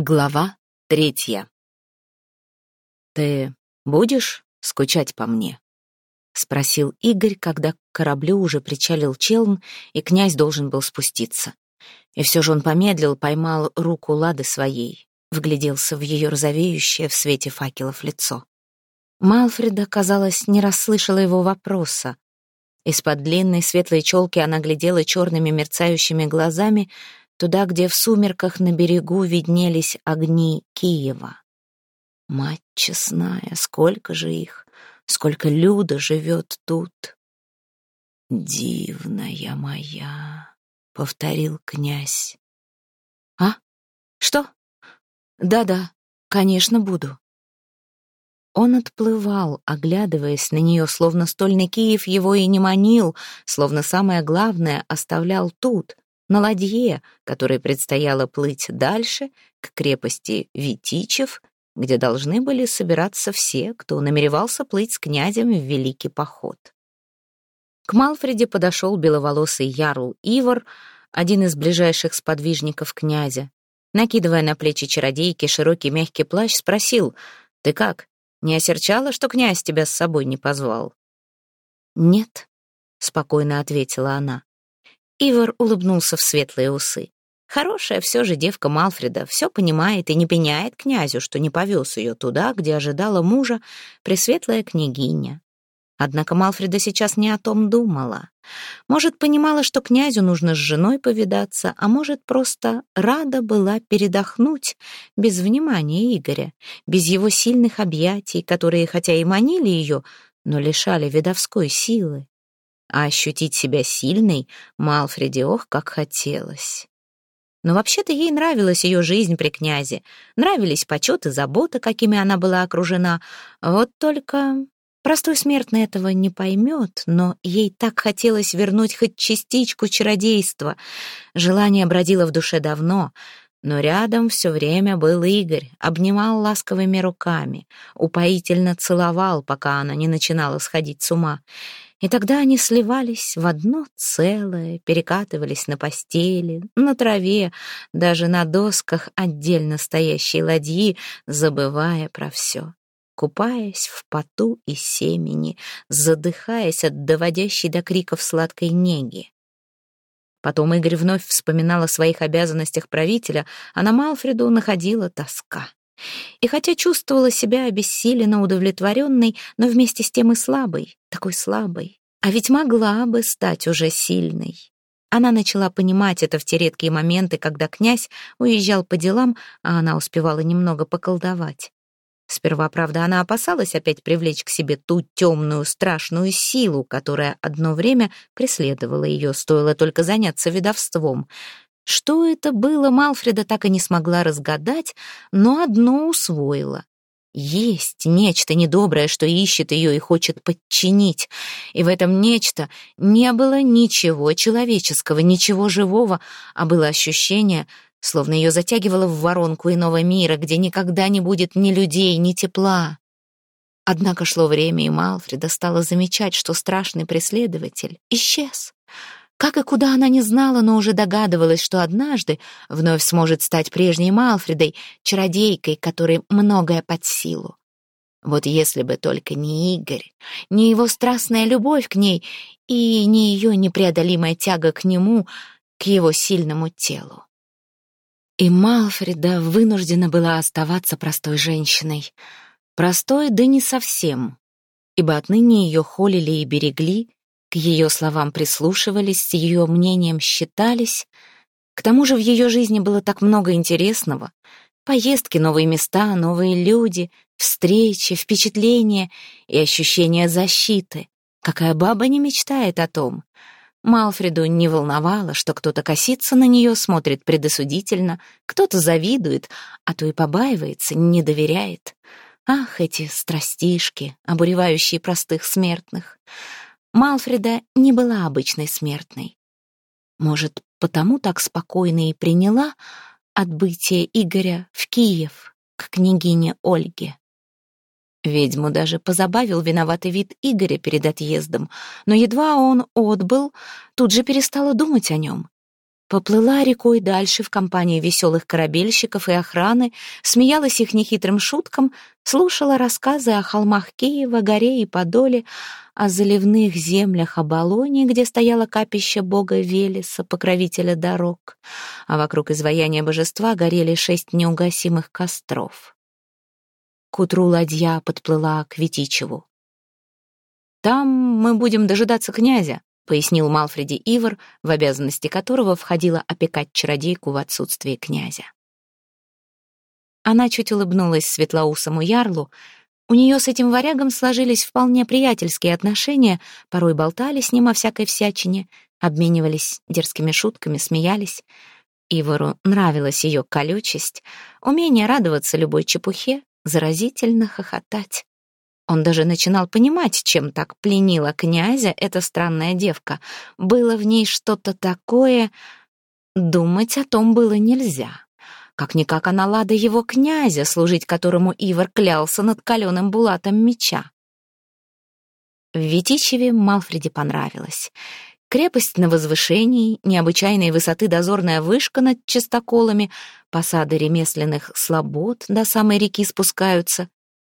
Глава третья. «Ты будешь скучать по мне?» — спросил Игорь, когда к кораблю уже причалил челн, и князь должен был спуститься. И все же он помедлил, поймал руку Лады своей, вгляделся в ее розовеющее в свете факелов лицо. Малфреда, казалось, не расслышала его вопроса. Из-под длинной светлой челки она глядела черными мерцающими глазами, туда, где в сумерках на берегу виднелись огни Киева. Мать честная, сколько же их, сколько люда живет тут. «Дивная моя», — повторил князь. «А? Что? Да-да, конечно, буду». Он отплывал, оглядываясь на нее, словно стольный Киев его и не манил, словно самое главное оставлял тут, на ладье, которой предстояло плыть дальше, к крепости Витичев, где должны были собираться все, кто намеревался плыть с князем в великий поход. К Малфреде подошел беловолосый ярл Ивар, один из ближайших сподвижников князя. Накидывая на плечи чародейки широкий мягкий плащ, спросил, «Ты как, не осерчала, что князь тебя с собой не позвал?» «Нет», — спокойно ответила она. Ивар улыбнулся в светлые усы. Хорошая все же девка Малфреда, все понимает и не пеняет князю, что не повез ее туда, где ожидала мужа пресветлая княгиня. Однако Малфреда сейчас не о том думала. Может, понимала, что князю нужно с женой повидаться, а может, просто рада была передохнуть без внимания Игоря, без его сильных объятий, которые хотя и манили ее, но лишали видовской силы. А ощутить себя сильной Малфреде ох, как хотелось. Но вообще-то ей нравилась ее жизнь при князе, нравились почет и забота, какими она была окружена. Вот только простой смертный этого не поймет, но ей так хотелось вернуть хоть частичку чародейства. Желание бродило в душе давно, но рядом все время был Игорь, обнимал ласковыми руками, упоительно целовал, пока она не начинала сходить с ума. И тогда они сливались в одно целое, перекатывались на постели, на траве, даже на досках отдельно стоящей ладьи, забывая про все, купаясь в поту и семени, задыхаясь от доводящей до криков сладкой неги. Потом Игорь вновь вспоминал о своих обязанностях правителя, а на Малфреду находила тоска. И хотя чувствовала себя обессиленно удовлетворенной, но вместе с тем и слабой, такой слабой, а ведь могла бы стать уже сильной. Она начала понимать это в те редкие моменты, когда князь уезжал по делам, а она успевала немного поколдовать. Сперва, правда, она опасалась опять привлечь к себе ту темную, страшную силу, которая одно время преследовала ее, стоило только заняться ведовством. Что это было, Малфреда так и не смогла разгадать, но одно усвоила. Есть нечто недоброе, что ищет ее и хочет подчинить. И в этом нечто не было ничего человеческого, ничего живого, а было ощущение, словно ее затягивало в воронку иного мира, где никогда не будет ни людей, ни тепла. Однако шло время, и Малфреда стала замечать, что страшный преследователь исчез. Как и куда она не знала, но уже догадывалась, что однажды вновь сможет стать прежней Малфредой, чародейкой, которой многое под силу. Вот если бы только не Игорь, не его страстная любовь к ней и не ее непреодолимая тяга к нему, к его сильному телу. И Малфреда вынуждена была оставаться простой женщиной. Простой, да не совсем, ибо отныне ее холили и берегли, к ее словам прислушивались, с ее мнением считались. К тому же в ее жизни было так много интересного. Поездки, новые места, новые люди, встречи, впечатления и ощущение защиты. Какая баба не мечтает о том? Малфреду не волновало, что кто-то косится на нее, смотрит предосудительно, кто-то завидует, а то и побаивается, не доверяет. Ах, эти страстишки, обуревающие простых смертных. Малфреда не была обычной смертной. Может, потому так спокойно и приняла отбытие Игоря в Киев к княгине Ольге. Ведьму даже позабавил виноватый вид Игоря перед отъездом, но едва он отбыл, тут же перестала думать о нем. Поплыла рекой дальше в компании веселых корабельщиков и охраны, смеялась их нехитрым шуткам, слушала рассказы о холмах Киева, горе и Подоле, о заливных землях Абалонии, где стояло капище бога Велеса, покровителя дорог, а вокруг изваяния божества горели шесть неугасимых костров. К утру ладья подплыла к Витичеву. «Там мы будем дожидаться князя», пояснил Малфреди Ивар, в обязанности которого входило опекать чародейку в отсутствие князя. Она чуть улыбнулась светлоусому ярлу. У нее с этим варягом сложились вполне приятельские отношения, порой болтали с ним о всякой всячине, обменивались дерзкими шутками, смеялись. Ивару нравилась ее колючесть, умение радоваться любой чепухе, заразительно хохотать. Он даже начинал понимать, чем так пленила князя эта странная девка. Было в ней что-то такое... Думать о том было нельзя. Как-никак она лада его князя, служить которому Ивар клялся над каленым булатом меча. В Витичеве Малфреде понравилось. Крепость на возвышении, необычайной высоты дозорная вышка над чистоколами, посады ремесленных слобод до самой реки спускаются.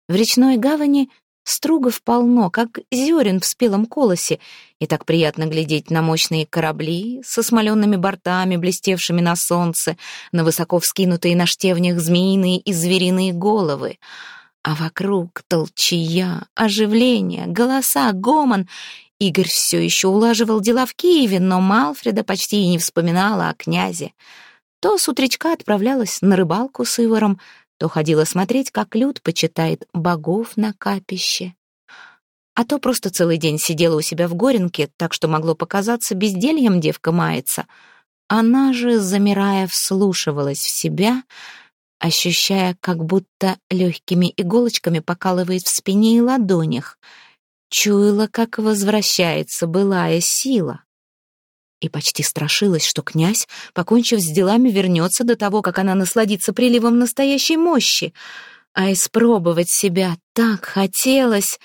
В речной гавани Стругов полно, как зерен в спелом колосе, и так приятно глядеть на мощные корабли со смоленными бортами, блестевшими на солнце, на высоко вскинутые на штевнях змеиные и звериные головы. А вокруг толчья, оживление, голоса, гомон. Игорь все еще улаживал дела в Киеве, но Малфреда почти и не вспоминала о князе. То с утречка отправлялась на рыбалку с Иваром, то ходила смотреть, как Люд почитает богов на капище. А то просто целый день сидела у себя в горенке, так что могло показаться, бездельем девка мается. Она же, замирая, вслушивалась в себя, ощущая, как будто легкими иголочками покалывает в спине и ладонях. Чуяла, как возвращается былая сила и почти страшилась, что князь, покончив с делами, вернется до того, как она насладится приливом настоящей мощи. А испробовать себя так хотелось.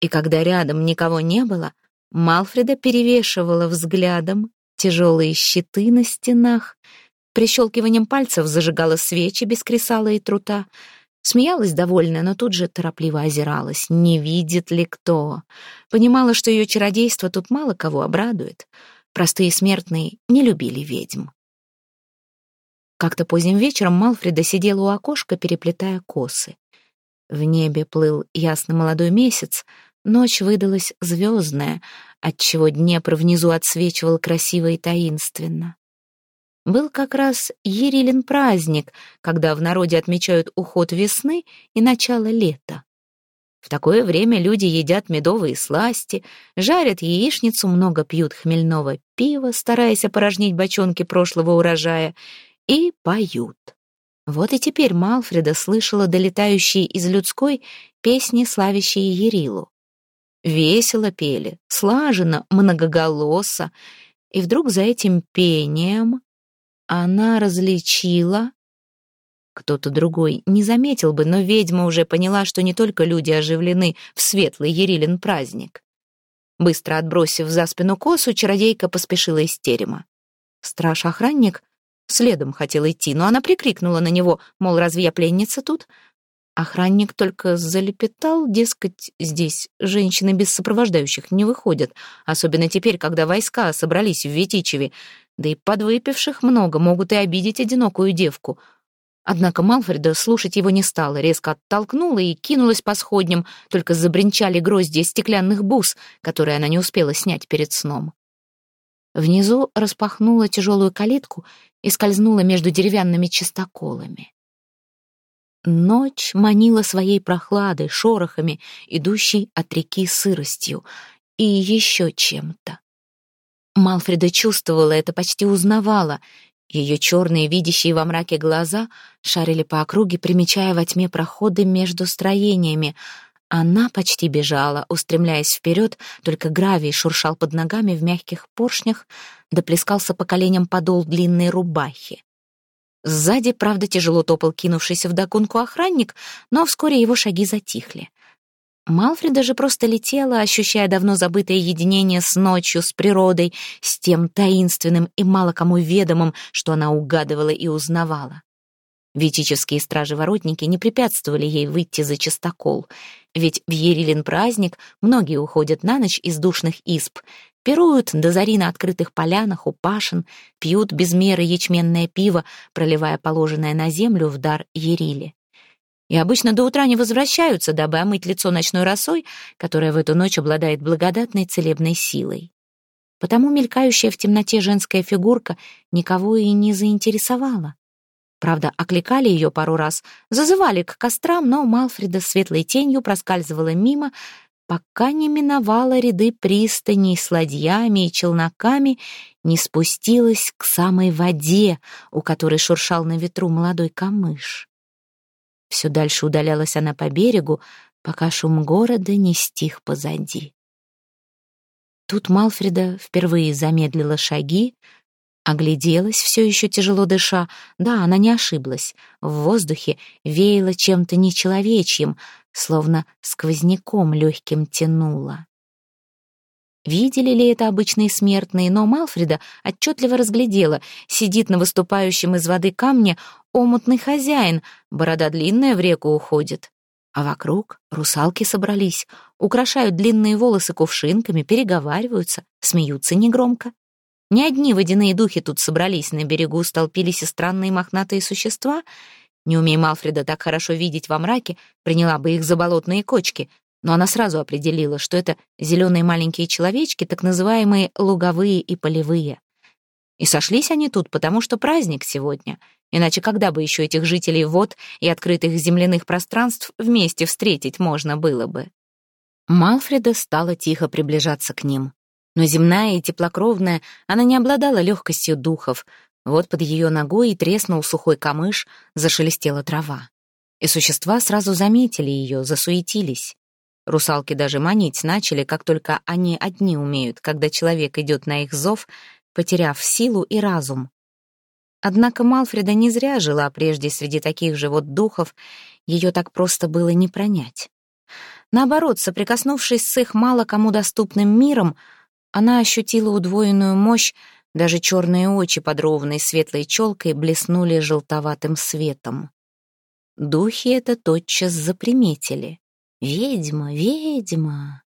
И когда рядом никого не было, Малфреда перевешивала взглядом тяжелые щиты на стенах, прищелкиванием пальцев зажигала свечи без кресала и трута, Смеялась довольно, но тут же торопливо озиралась, не видит ли кто. Понимала, что ее чародейство тут мало кого обрадует. Простые смертные не любили ведьм. Как-то поздним вечером Малфреда сидела у окошка, переплетая косы. В небе плыл ясный молодой месяц, ночь выдалась звездная, отчего Днепр внизу отсвечивал красиво и таинственно. Был как раз Ерилин праздник, когда в народе отмечают уход весны и начало лета. В такое время люди едят медовые сласти, жарят яичницу, много пьют хмельного пива, стараясь опорожнить бочонки прошлого урожая, и поют. Вот и теперь Малфреда слышала долетающие из людской песни, славящие Ерилу. Весело пели, слаженно, многоголосо, и вдруг за этим пением она различила кто-то другой не заметил бы, но ведьма уже поняла, что не только люди оживлены в светлый Ерилин праздник. Быстро отбросив за спину косу, чародейка поспешила из терема. Страж-охранник следом хотел идти, но она прикрикнула на него, мол, разве я пленница тут? Охранник только залепетал, дескать, здесь женщины без сопровождающих не выходят, особенно теперь, когда войска собрались в Витичеве, да и подвыпивших много, могут и обидеть одинокую девку — Однако Малфреда слушать его не стала, резко оттолкнула и кинулась по сходням, только забринчали гроздья стеклянных бус, которые она не успела снять перед сном. Внизу распахнула тяжелую калитку и скользнула между деревянными чистоколами. Ночь манила своей прохладой, шорохами, идущей от реки сыростью и еще чем-то. Малфреда чувствовала это, почти узнавала, ее черные, видящие во мраке глаза шарили по округе, примечая во тьме проходы между строениями. Она почти бежала, устремляясь вперед, только гравий шуршал под ногами в мягких поршнях, доплескался по коленям подол длинной рубахи. Сзади, правда, тяжело топал кинувшийся вдогонку охранник, но вскоре его шаги затихли. Малфреда же просто летела, ощущая давно забытое единение с ночью, с природой, с тем таинственным и мало кому ведомым, что она угадывала и узнавала. Витические стражи-воротники не препятствовали ей выйти за чистокол, ведь в Ерилин праздник многие уходят на ночь из душных исп, пируют до зари на открытых полянах у пашин, пьют без меры ячменное пиво, проливая положенное на землю в дар Ериле и обычно до утра не возвращаются, дабы омыть лицо ночной росой, которая в эту ночь обладает благодатной целебной силой. Потому мелькающая в темноте женская фигурка никого и не заинтересовала. Правда, окликали ее пару раз, зазывали к кострам, но Малфреда светлой тенью проскальзывала мимо, пока не миновала ряды пристаней с ладьями и челноками, не спустилась к самой воде, у которой шуршал на ветру молодой камыш. Все дальше удалялась она по берегу, пока шум города не стих позади. Тут Малфреда впервые замедлила шаги, огляделась, все еще тяжело дыша. Да, она не ошиблась. В воздухе веяло чем-то нечеловечьим, словно сквозняком легким тянуло. Видели ли это обычные смертные, но Малфреда отчетливо разглядела. Сидит на выступающем из воды камне омутный хозяин, борода длинная в реку уходит. А вокруг русалки собрались, украшают длинные волосы кувшинками, переговариваются, смеются негромко. Не одни водяные духи тут собрались, на берегу столпились и странные мохнатые существа. Не умея Малфреда так хорошо видеть во мраке, приняла бы их за болотные кочки, но она сразу определила, что это зеленые маленькие человечки, так называемые луговые и полевые. И сошлись они тут, потому что праздник сегодня. Иначе когда бы еще этих жителей вод и открытых земляных пространств вместе встретить можно было бы? Малфреда стала тихо приближаться к ним. Но земная и теплокровная, она не обладала легкостью духов. Вот под ее ногой и треснул сухой камыш, зашелестела трава. И существа сразу заметили ее, засуетились. Русалки даже манить начали, как только они одни умеют, когда человек идет на их зов, потеряв силу и разум. Однако Малфреда не зря жила прежде среди таких же вот духов, ее так просто было не пронять. Наоборот, соприкоснувшись с их мало кому доступным миром, она ощутила удвоенную мощь, даже черные очи под ровной светлой челкой блеснули желтоватым светом. Духи это тотчас заприметили. «Ведьма, ведьма!»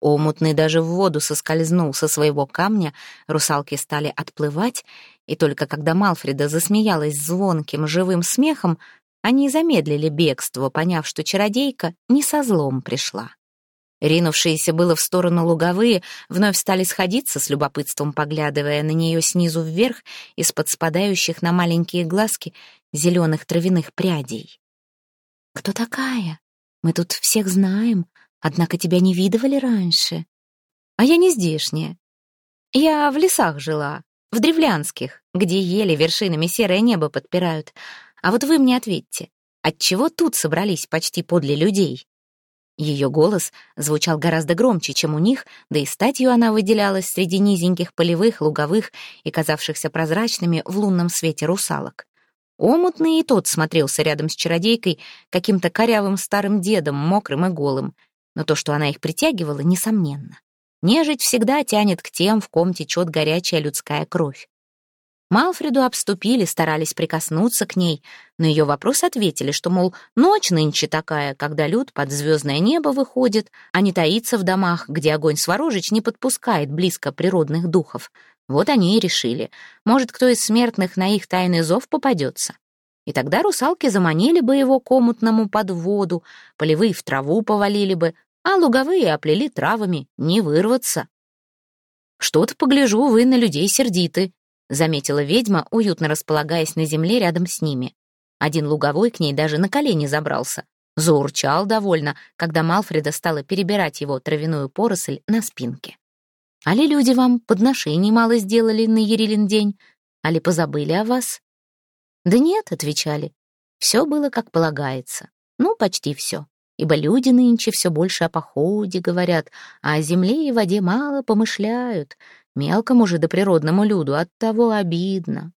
Омутный даже в воду соскользнул со своего камня, русалки стали отплывать, и только когда Малфреда засмеялась звонким живым смехом, они замедлили бегство, поняв, что чародейка не со злом пришла. Ринувшиеся было в сторону луговые вновь стали сходиться с любопытством, поглядывая на нее снизу вверх из-под спадающих на маленькие глазки зеленых травяных прядей. «Кто такая?» Мы тут всех знаем, однако тебя не видывали раньше. А я не здешняя. Я в лесах жила, в древлянских, где ели вершинами серое небо подпирают. А вот вы мне ответьте, отчего тут собрались почти подле людей?» Ее голос звучал гораздо громче, чем у них, да и статью она выделялась среди низеньких полевых, луговых и казавшихся прозрачными в лунном свете русалок. Омутный и тот смотрелся рядом с чародейкой каким-то корявым старым дедом, мокрым и голым. Но то, что она их притягивала, несомненно. Нежить всегда тянет к тем, в ком течет горячая людская кровь. Малфреду обступили, старались прикоснуться к ней, на ее вопрос ответили, что, мол, ночь нынче такая, когда люд под звездное небо выходит, а не таится в домах, где огонь сворожич не подпускает близко природных духов. Вот они и решили. Может, кто из смертных на их тайный зов попадется. И тогда русалки заманили бы его комутному под воду, полевые в траву повалили бы, а луговые оплели травами, не вырваться. «Что-то, погляжу, вы на людей сердиты», — заметила ведьма, уютно располагаясь на земле рядом с ними. Один луговой к ней даже на колени забрался. Заурчал довольно, когда Малфреда стала перебирать его травяную поросль на спинке. Али люди вам подношений мало сделали на Ерилин день? Али позабыли о вас? Да нет, отвечали. Все было как полагается. Ну, почти все. Ибо люди нынче все больше о походе говорят, а о земле и воде мало помышляют. Мелкому же да природному люду от того обидно.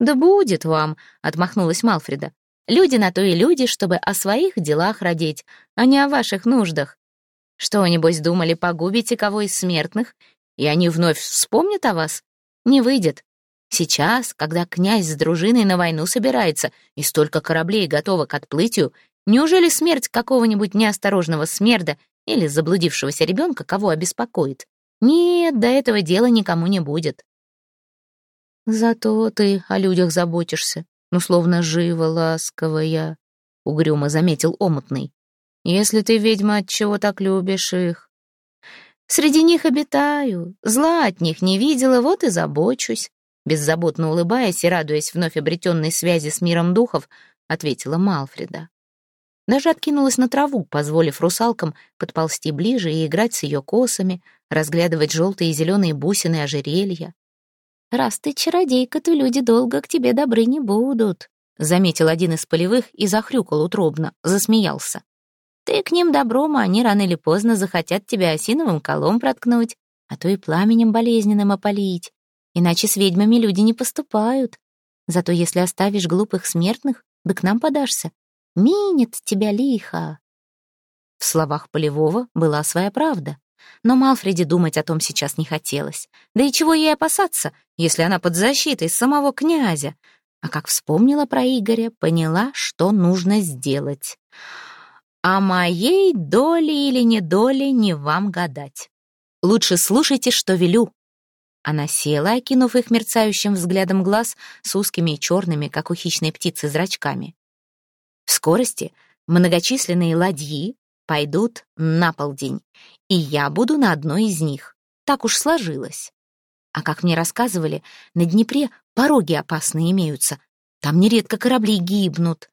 «Да будет вам», — отмахнулась Малфреда. «Люди на то и люди, чтобы о своих делах родить, а не о ваших нуждах. Что, небось, думали, погубите кого из смертных, и они вновь вспомнят о вас? Не выйдет. Сейчас, когда князь с дружиной на войну собирается, и столько кораблей готово к отплытию, неужели смерть какого-нибудь неосторожного смерда или заблудившегося ребенка кого обеспокоит? Нет, до этого дела никому не будет. Зато ты о людях заботишься, ну, словно живо, ласковая, — угрюмо заметил омутный. Если ты, ведьма, от чего так любишь их? Среди них обитаю, зла от них не видела, вот и забочусь. Беззаботно улыбаясь и радуясь вновь обретенной связи с миром духов, ответила Малфреда. Даже откинулась на траву, позволив русалкам подползти ближе и играть с ее косами, разглядывать желтые и зеленые бусины ожерелья. «Раз ты чародейка, то люди долго к тебе добры не будут», заметил один из полевых и захрюкал утробно, засмеялся. «Ты к ним добром, а они рано или поздно захотят тебя осиновым колом проткнуть, а то и пламенем болезненным опалить. Иначе с ведьмами люди не поступают. Зато если оставишь глупых смертных, да к нам подашься. Минет тебя лихо. В словах Полевого была своя правда. Но Малфреди думать о том сейчас не хотелось. Да и чего ей опасаться, если она под защитой самого князя? А как вспомнила про Игоря, поняла, что нужно сделать. А моей доли или недоли не вам гадать. Лучше слушайте, что велю. Она села, окинув их мерцающим взглядом глаз с узкими и черными, как у хищной птицы, зрачками. В скорости многочисленные ладьи пойдут на полдень, и я буду на одной из них. Так уж сложилось. А как мне рассказывали, на Днепре пороги опасные имеются. Там нередко корабли гибнут.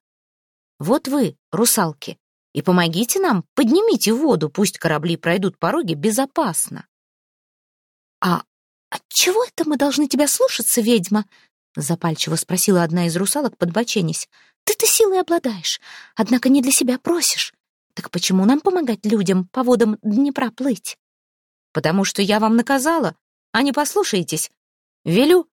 Вот вы, русалки, и помогите нам, поднимите воду, пусть корабли пройдут пороги безопасно. А «Отчего это мы должны тебя слушаться, ведьма?» Запальчиво спросила одна из русалок, подбоченясь. «Ты-то силой обладаешь, однако не для себя просишь. Так почему нам помогать людям по водам Днепра плыть?» «Потому что я вам наказала, а не послушаетесь. Велю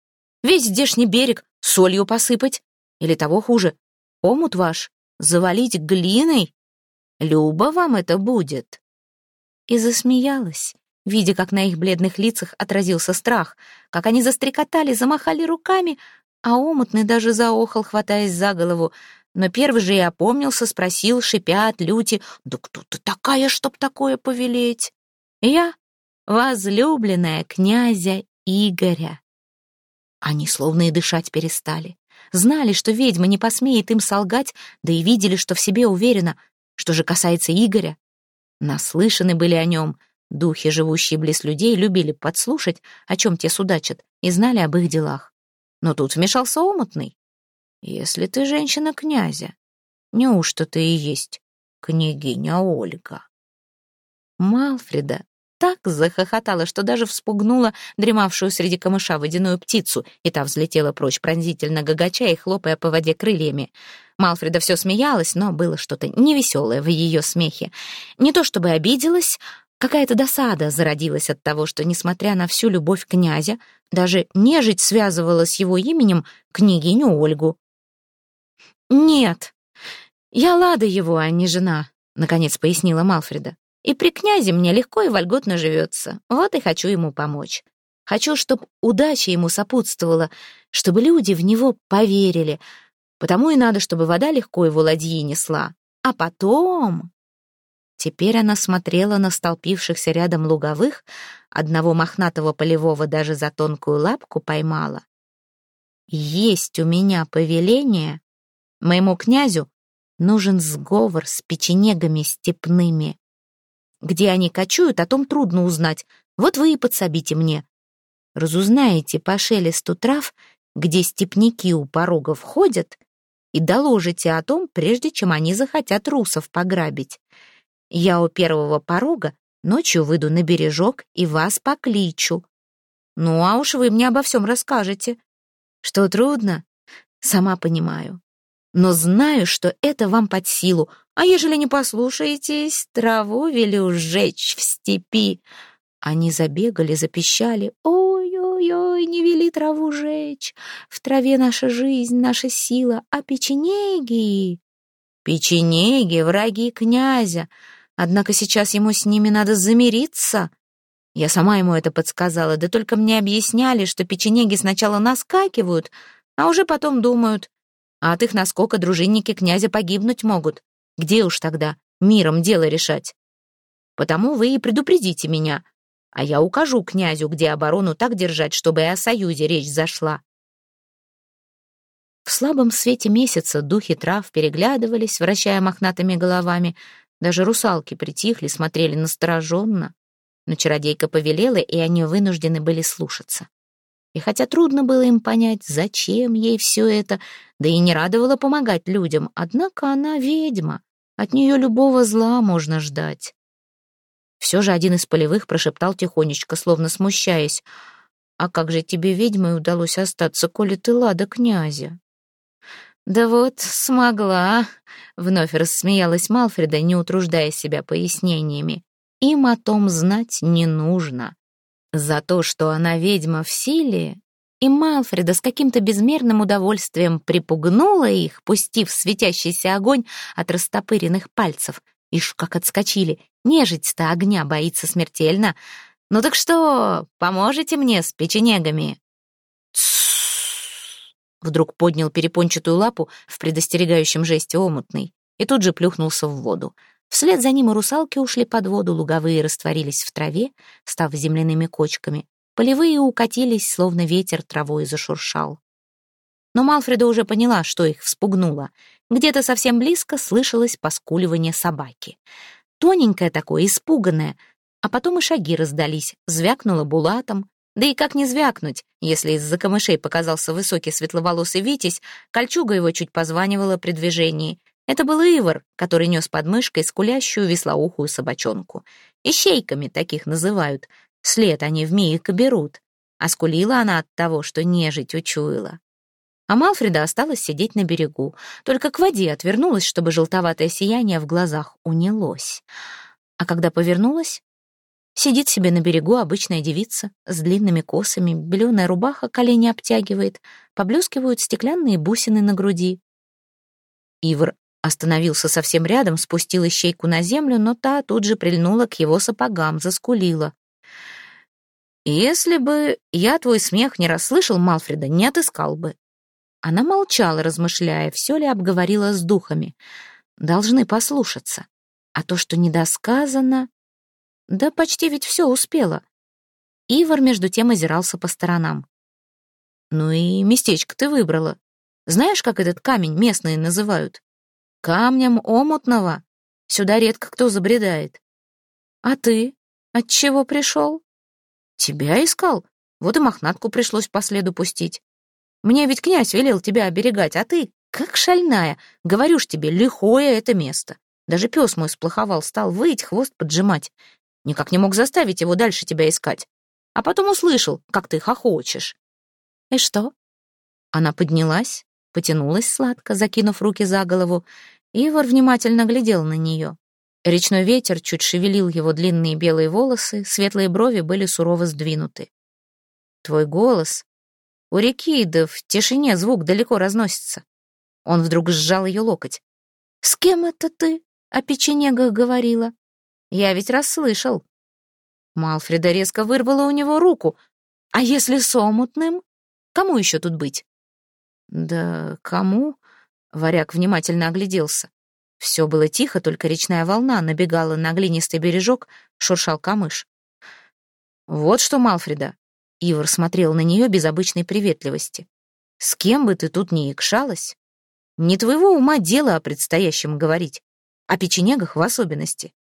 весь здешний берег солью посыпать. Или того хуже, омут ваш завалить глиной. Любо вам это будет». И засмеялась, видя, как на их бледных лицах отразился страх, как они застрекотали, замахали руками, а омутный даже заохал, хватаясь за голову. Но первый же и опомнился, спросил, шипя от люти, «Да кто ты такая, чтоб такое повелеть?» «Я, возлюбленная князя Игоря». Они словно и дышать перестали. Знали, что ведьма не посмеет им солгать, да и видели, что в себе уверена. Что же касается Игоря, наслышаны были о нем — Духи, живущие близ людей, любили подслушать, о чем те судачат, и знали об их делах. Но тут вмешался омутный. «Если ты женщина князя, неужто ты и есть княгиня Ольга?» Малфреда так захохотала, что даже вспугнула дремавшую среди камыша водяную птицу, и та взлетела прочь, пронзительно гагача и хлопая по воде крыльями. Малфреда все смеялась, но было что-то невеселое в ее смехе. Не то чтобы обиделась, Какая-то досада зародилась от того, что, несмотря на всю любовь князя, даже нежить связывала с его именем княгиню Ольгу. «Нет, я Лада его, а не жена», — наконец пояснила Малфреда. «И при князе мне легко и вольготно живется. Вот и хочу ему помочь. Хочу, чтобы удача ему сопутствовала, чтобы люди в него поверили. Потому и надо, чтобы вода легко его ладьи несла. А потом Теперь она смотрела на столпившихся рядом луговых, одного мохнатого полевого даже за тонкую лапку поймала. «Есть у меня повеление. Моему князю нужен сговор с печенегами степными. Где они кочуют, о том трудно узнать. Вот вы и подсобите мне. Разузнаете по шелесту трав, где степняки у порогов ходят, и доложите о том, прежде чем они захотят русов пограбить. Я у первого порога ночью выйду на бережок и вас покличу. Ну, а уж вы мне обо всем расскажете. Что трудно? Сама понимаю. Но знаю, что это вам под силу, а ежели не послушаетесь, траву велю сжечь в степи. Они забегали, запищали. Ой-ой-ой, не вели траву жечь. В траве наша жизнь, наша сила, а печенеги... Печенеги — враги князя. Однако сейчас ему с ними надо замириться. Я сама ему это подсказала, да только мне объясняли, что печенеги сначала наскакивают, а уже потом думают, а от их наскока дружинники князя погибнуть могут. Где уж тогда миром дело решать? Потому вы и предупредите меня, а я укажу князю, где оборону так держать, чтобы и о союзе речь зашла. В слабом свете месяца духи трав переглядывались, вращая мохнатыми головами. Даже русалки притихли, смотрели настороженно. Но чародейка повелела, и они вынуждены были слушаться. И хотя трудно было им понять, зачем ей все это, да и не радовало помогать людям, однако она ведьма, от нее любого зла можно ждать. Все же один из полевых прошептал тихонечко, словно смущаясь, «А как же тебе, ведьмой, удалось остаться, коли ты лада князя?» «Да вот, смогла», — вновь рассмеялась Малфреда, не утруждая себя пояснениями. «Им о том знать не нужно. За то, что она ведьма в силе, и Малфреда с каким-то безмерным удовольствием припугнула их, пустив светящийся огонь от растопыренных пальцев. Ишь, как отскочили. Нежить-то огня боится смертельно. Ну так что, поможете мне с печенегами? Вдруг поднял перепончатую лапу в предостерегающем жесте омутный и тут же плюхнулся в воду. Вслед за ним и русалки ушли под воду, луговые растворились в траве, став земляными кочками. Полевые укатились, словно ветер травой зашуршал. Но Малфреда уже поняла, что их вспугнуло. Где-то совсем близко слышалось поскуливание собаки. Тоненькое такое, испуганное. А потом и шаги раздались, звякнуло булатом. Да и как не звякнуть, если из-за камышей показался высокий светловолосый Витязь, кольчуга его чуть позванивала при движении — это был Ивар, который нес под мышкой скулящую веслоухую собачонку. Ищейками таких называют. След они вмиг берут. А скулила она от того, что нежить учуяла. А Малфреда осталась сидеть на берегу, только к воде отвернулась, чтобы желтоватое сияние в глазах унялось. А когда повернулась, сидит себе на берегу обычная девица с длинными косами, беленая рубаха колени обтягивает, поблескивают стеклянные бусины на груди. Ивар Остановился совсем рядом, спустил ищейку на землю, но та тут же прильнула к его сапогам, заскулила. «Если бы я твой смех не расслышал, Малфреда, не отыскал бы». Она молчала, размышляя, все ли обговорила с духами. Должны послушаться. А то, что недосказано... Да почти ведь все успела. Ивар между тем озирался по сторонам. «Ну и местечко ты выбрала. Знаешь, как этот камень местные называют?» Камнем омутного. Сюда редко кто забредает. А ты? От чего пришел? Тебя искал. Вот и мохнатку пришлось по следу пустить. Мне ведь князь велел тебя оберегать, а ты, как шальная, говорю ж тебе, лихое это место. Даже пес мой сплоховал, стал выть, хвост поджимать. Никак не мог заставить его дальше тебя искать. А потом услышал, как ты хохочешь. И что? Она поднялась, потянулась сладко, закинув руки за голову, Ивар внимательно глядел на нее. Речной ветер чуть шевелил его длинные белые волосы, светлые брови были сурово сдвинуты. «Твой голос? У реки, да в тишине звук далеко разносится». Он вдруг сжал ее локоть. «С кем это ты?» — о печенегах говорила. «Я ведь расслышал». Малфреда резко вырвала у него руку. «А если с омутным? Кому еще тут быть?» «Да кому?» Варяг внимательно огляделся. Все было тихо, только речная волна набегала на глинистый бережок, шуршал камыш. «Вот что, Малфреда!» Ивар смотрел на нее без обычной приветливости. «С кем бы ты тут ни икшалась, не твоего ума дело о предстоящем говорить, о печенегах в особенности».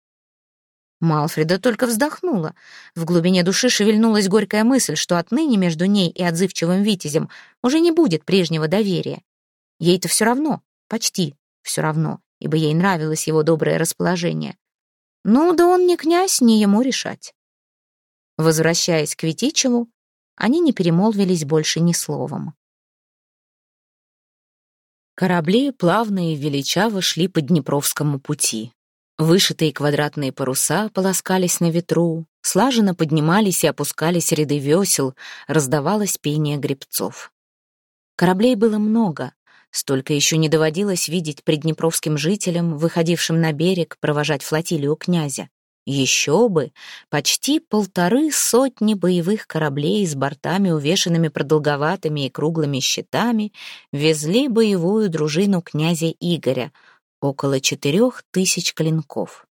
Малфреда только вздохнула. В глубине души шевельнулась горькая мысль, что отныне между ней и отзывчивым витязем уже не будет прежнего доверия. Ей-то все равно, почти все равно, ибо ей нравилось его доброе расположение. Ну, да он не князь, не ему решать. Возвращаясь к Витичеву, они не перемолвились больше ни словом. Корабли плавно и величаво шли по Днепровскому пути. Вышитые квадратные паруса полоскались на ветру, слаженно поднимались и опускались ряды весел, раздавалось пение гребцов. Кораблей было много, Столько еще не доводилось видеть приднепровским жителям, выходившим на берег провожать флотилию князя. Еще бы! Почти полторы сотни боевых кораблей с бортами, увешанными продолговатыми и круглыми щитами, везли боевую дружину князя Игоря, около четырех тысяч клинков.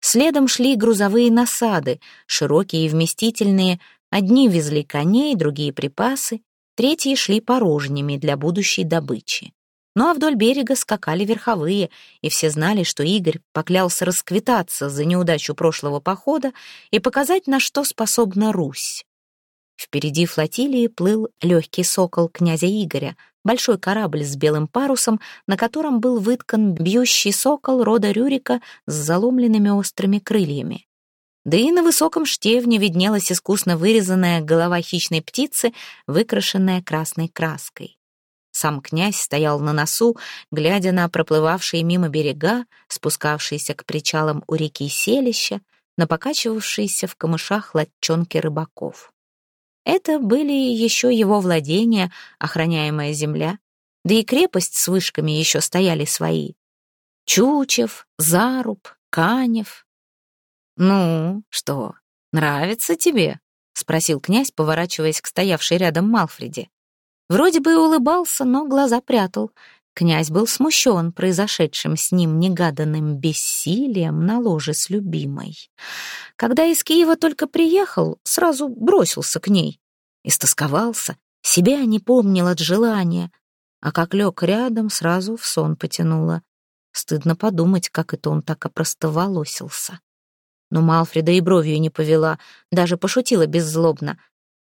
Следом шли грузовые насады, широкие и вместительные, одни везли коней, другие припасы, третьи шли порожнями для будущей добычи. Ну а вдоль берега скакали верховые, и все знали, что Игорь поклялся расквитаться за неудачу прошлого похода и показать, на что способна Русь. Впереди флотилии плыл легкий сокол князя Игоря, большой корабль с белым парусом, на котором был выткан бьющий сокол рода Рюрика с заломленными острыми крыльями. Да и на высоком штевне виднелась искусно вырезанная голова хищной птицы, выкрашенная красной краской. Сам князь стоял на носу, глядя на проплывавшие мимо берега, спускавшиеся к причалам у реки селища, на покачивавшиеся в камышах латчонки рыбаков. Это были еще его владения, охраняемая земля, да и крепость с вышками еще стояли свои. Чучев, Заруб, Канев. «Ну, что, нравится тебе?» — спросил князь, поворачиваясь к стоявшей рядом Малфреде. Вроде бы и улыбался, но глаза прятал. Князь был смущен произошедшим с ним негаданным бессилием на ложе с любимой. Когда из Киева только приехал, сразу бросился к ней. Истосковался, себя не помнил от желания, а как лег рядом, сразу в сон потянуло. Стыдно подумать, как это он так опростоволосился. Но Малфреда и бровью не повела, даже пошутила беззлобно.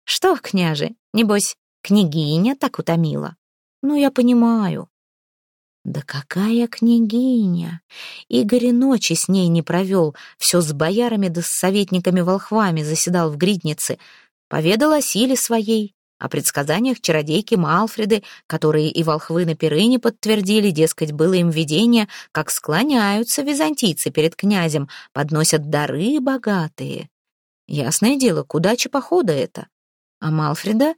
«Что, княже, небось, Княгиня так утомила. Ну, я понимаю. Да какая княгиня! Игорь ночи с ней не провел, все с боярами да с советниками-волхвами заседал в гриднице, поведал о силе своей, о предсказаниях чародейки Малфреды, которые и волхвы на Пирыне подтвердили, дескать, было им видение, как склоняются византийцы перед князем, подносят дары богатые. Ясное дело, к удаче похода это. А Малфреда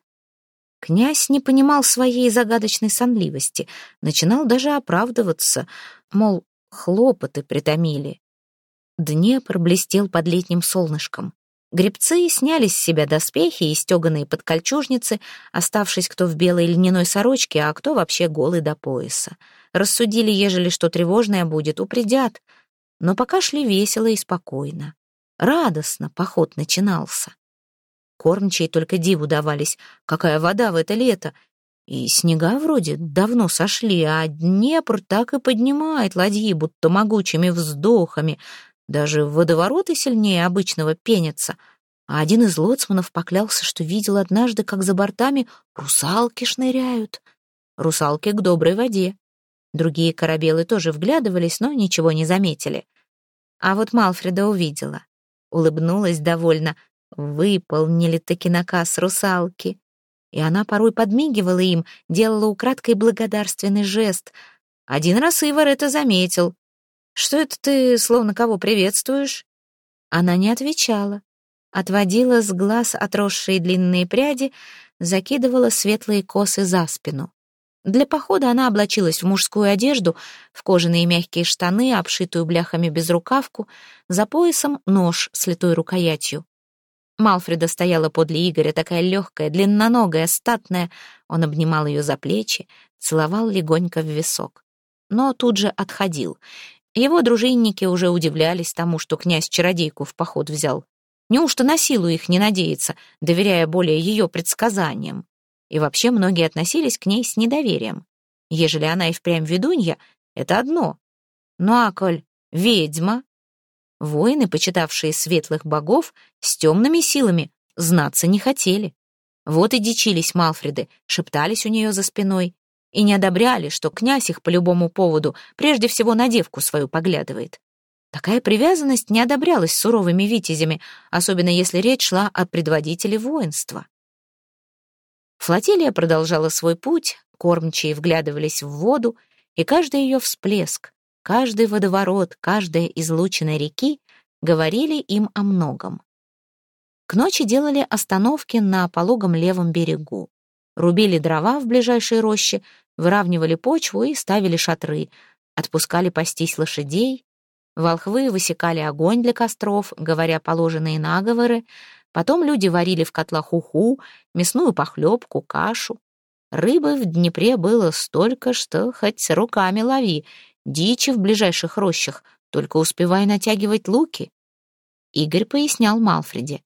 Князь не понимал своей загадочной сонливости, начинал даже оправдываться, мол, хлопоты притомили. Днепр блестел под летним солнышком. Гребцы сняли с себя доспехи и стеганые подкольчужницы, оставшись кто в белой льняной сорочке, а кто вообще голый до пояса. Рассудили, ежели что тревожное будет, упредят. Но пока шли весело и спокойно. Радостно поход начинался. Кормчие только диву давались, какая вода в это лето. И снега вроде давно сошли, а Днепр так и поднимает ладьи, будто могучими вздохами. Даже водовороты сильнее обычного пенятся. А один из лоцманов поклялся, что видел однажды, как за бортами русалки шныряют. Русалки к доброй воде. Другие корабелы тоже вглядывались, но ничего не заметили. А вот Малфреда увидела. Улыбнулась довольно, Выполнили таки наказ русалки. И она порой подмигивала им, делала украдкой благодарственный жест. Один раз Ивар это заметил. «Что это ты, словно кого приветствуешь?» Она не отвечала. Отводила с глаз отросшие длинные пряди, закидывала светлые косы за спину. Для похода она облачилась в мужскую одежду, в кожаные мягкие штаны, обшитую бляхами безрукавку, за поясом нож с литой рукоятью. Малфреда стояла подле Игоря, такая легкая, длинноногая, статная. Он обнимал ее за плечи, целовал легонько в висок. Но тут же отходил. Его дружинники уже удивлялись тому, что князь чародейку в поход взял. Неужто на силу их не надеется, доверяя более ее предсказаниям? И вообще многие относились к ней с недоверием. Ежели она и впрямь ведунья, это одно. Ну а коль ведьма, Воины, почитавшие светлых богов, с темными силами знаться не хотели. Вот и дичились Малфреды, шептались у нее за спиной и не одобряли, что князь их по любому поводу прежде всего на девку свою поглядывает. Такая привязанность не одобрялась суровыми витязями, особенно если речь шла о предводителе воинства. Флотилия продолжала свой путь, кормчие вглядывались в воду, и каждый ее всплеск, Каждый водоворот, каждая излучина реки говорили им о многом. К ночи делали остановки на пологом левом берегу. Рубили дрова в ближайшей роще, выравнивали почву и ставили шатры, отпускали пастись лошадей. Волхвы высекали огонь для костров, говоря положенные наговоры. Потом люди варили в котлах уху, мясную похлебку, кашу. Рыбы в Днепре было столько, что хоть руками лови. Дичи в ближайших рощах, только успевай натягивать луки. Игорь пояснял Малфреде.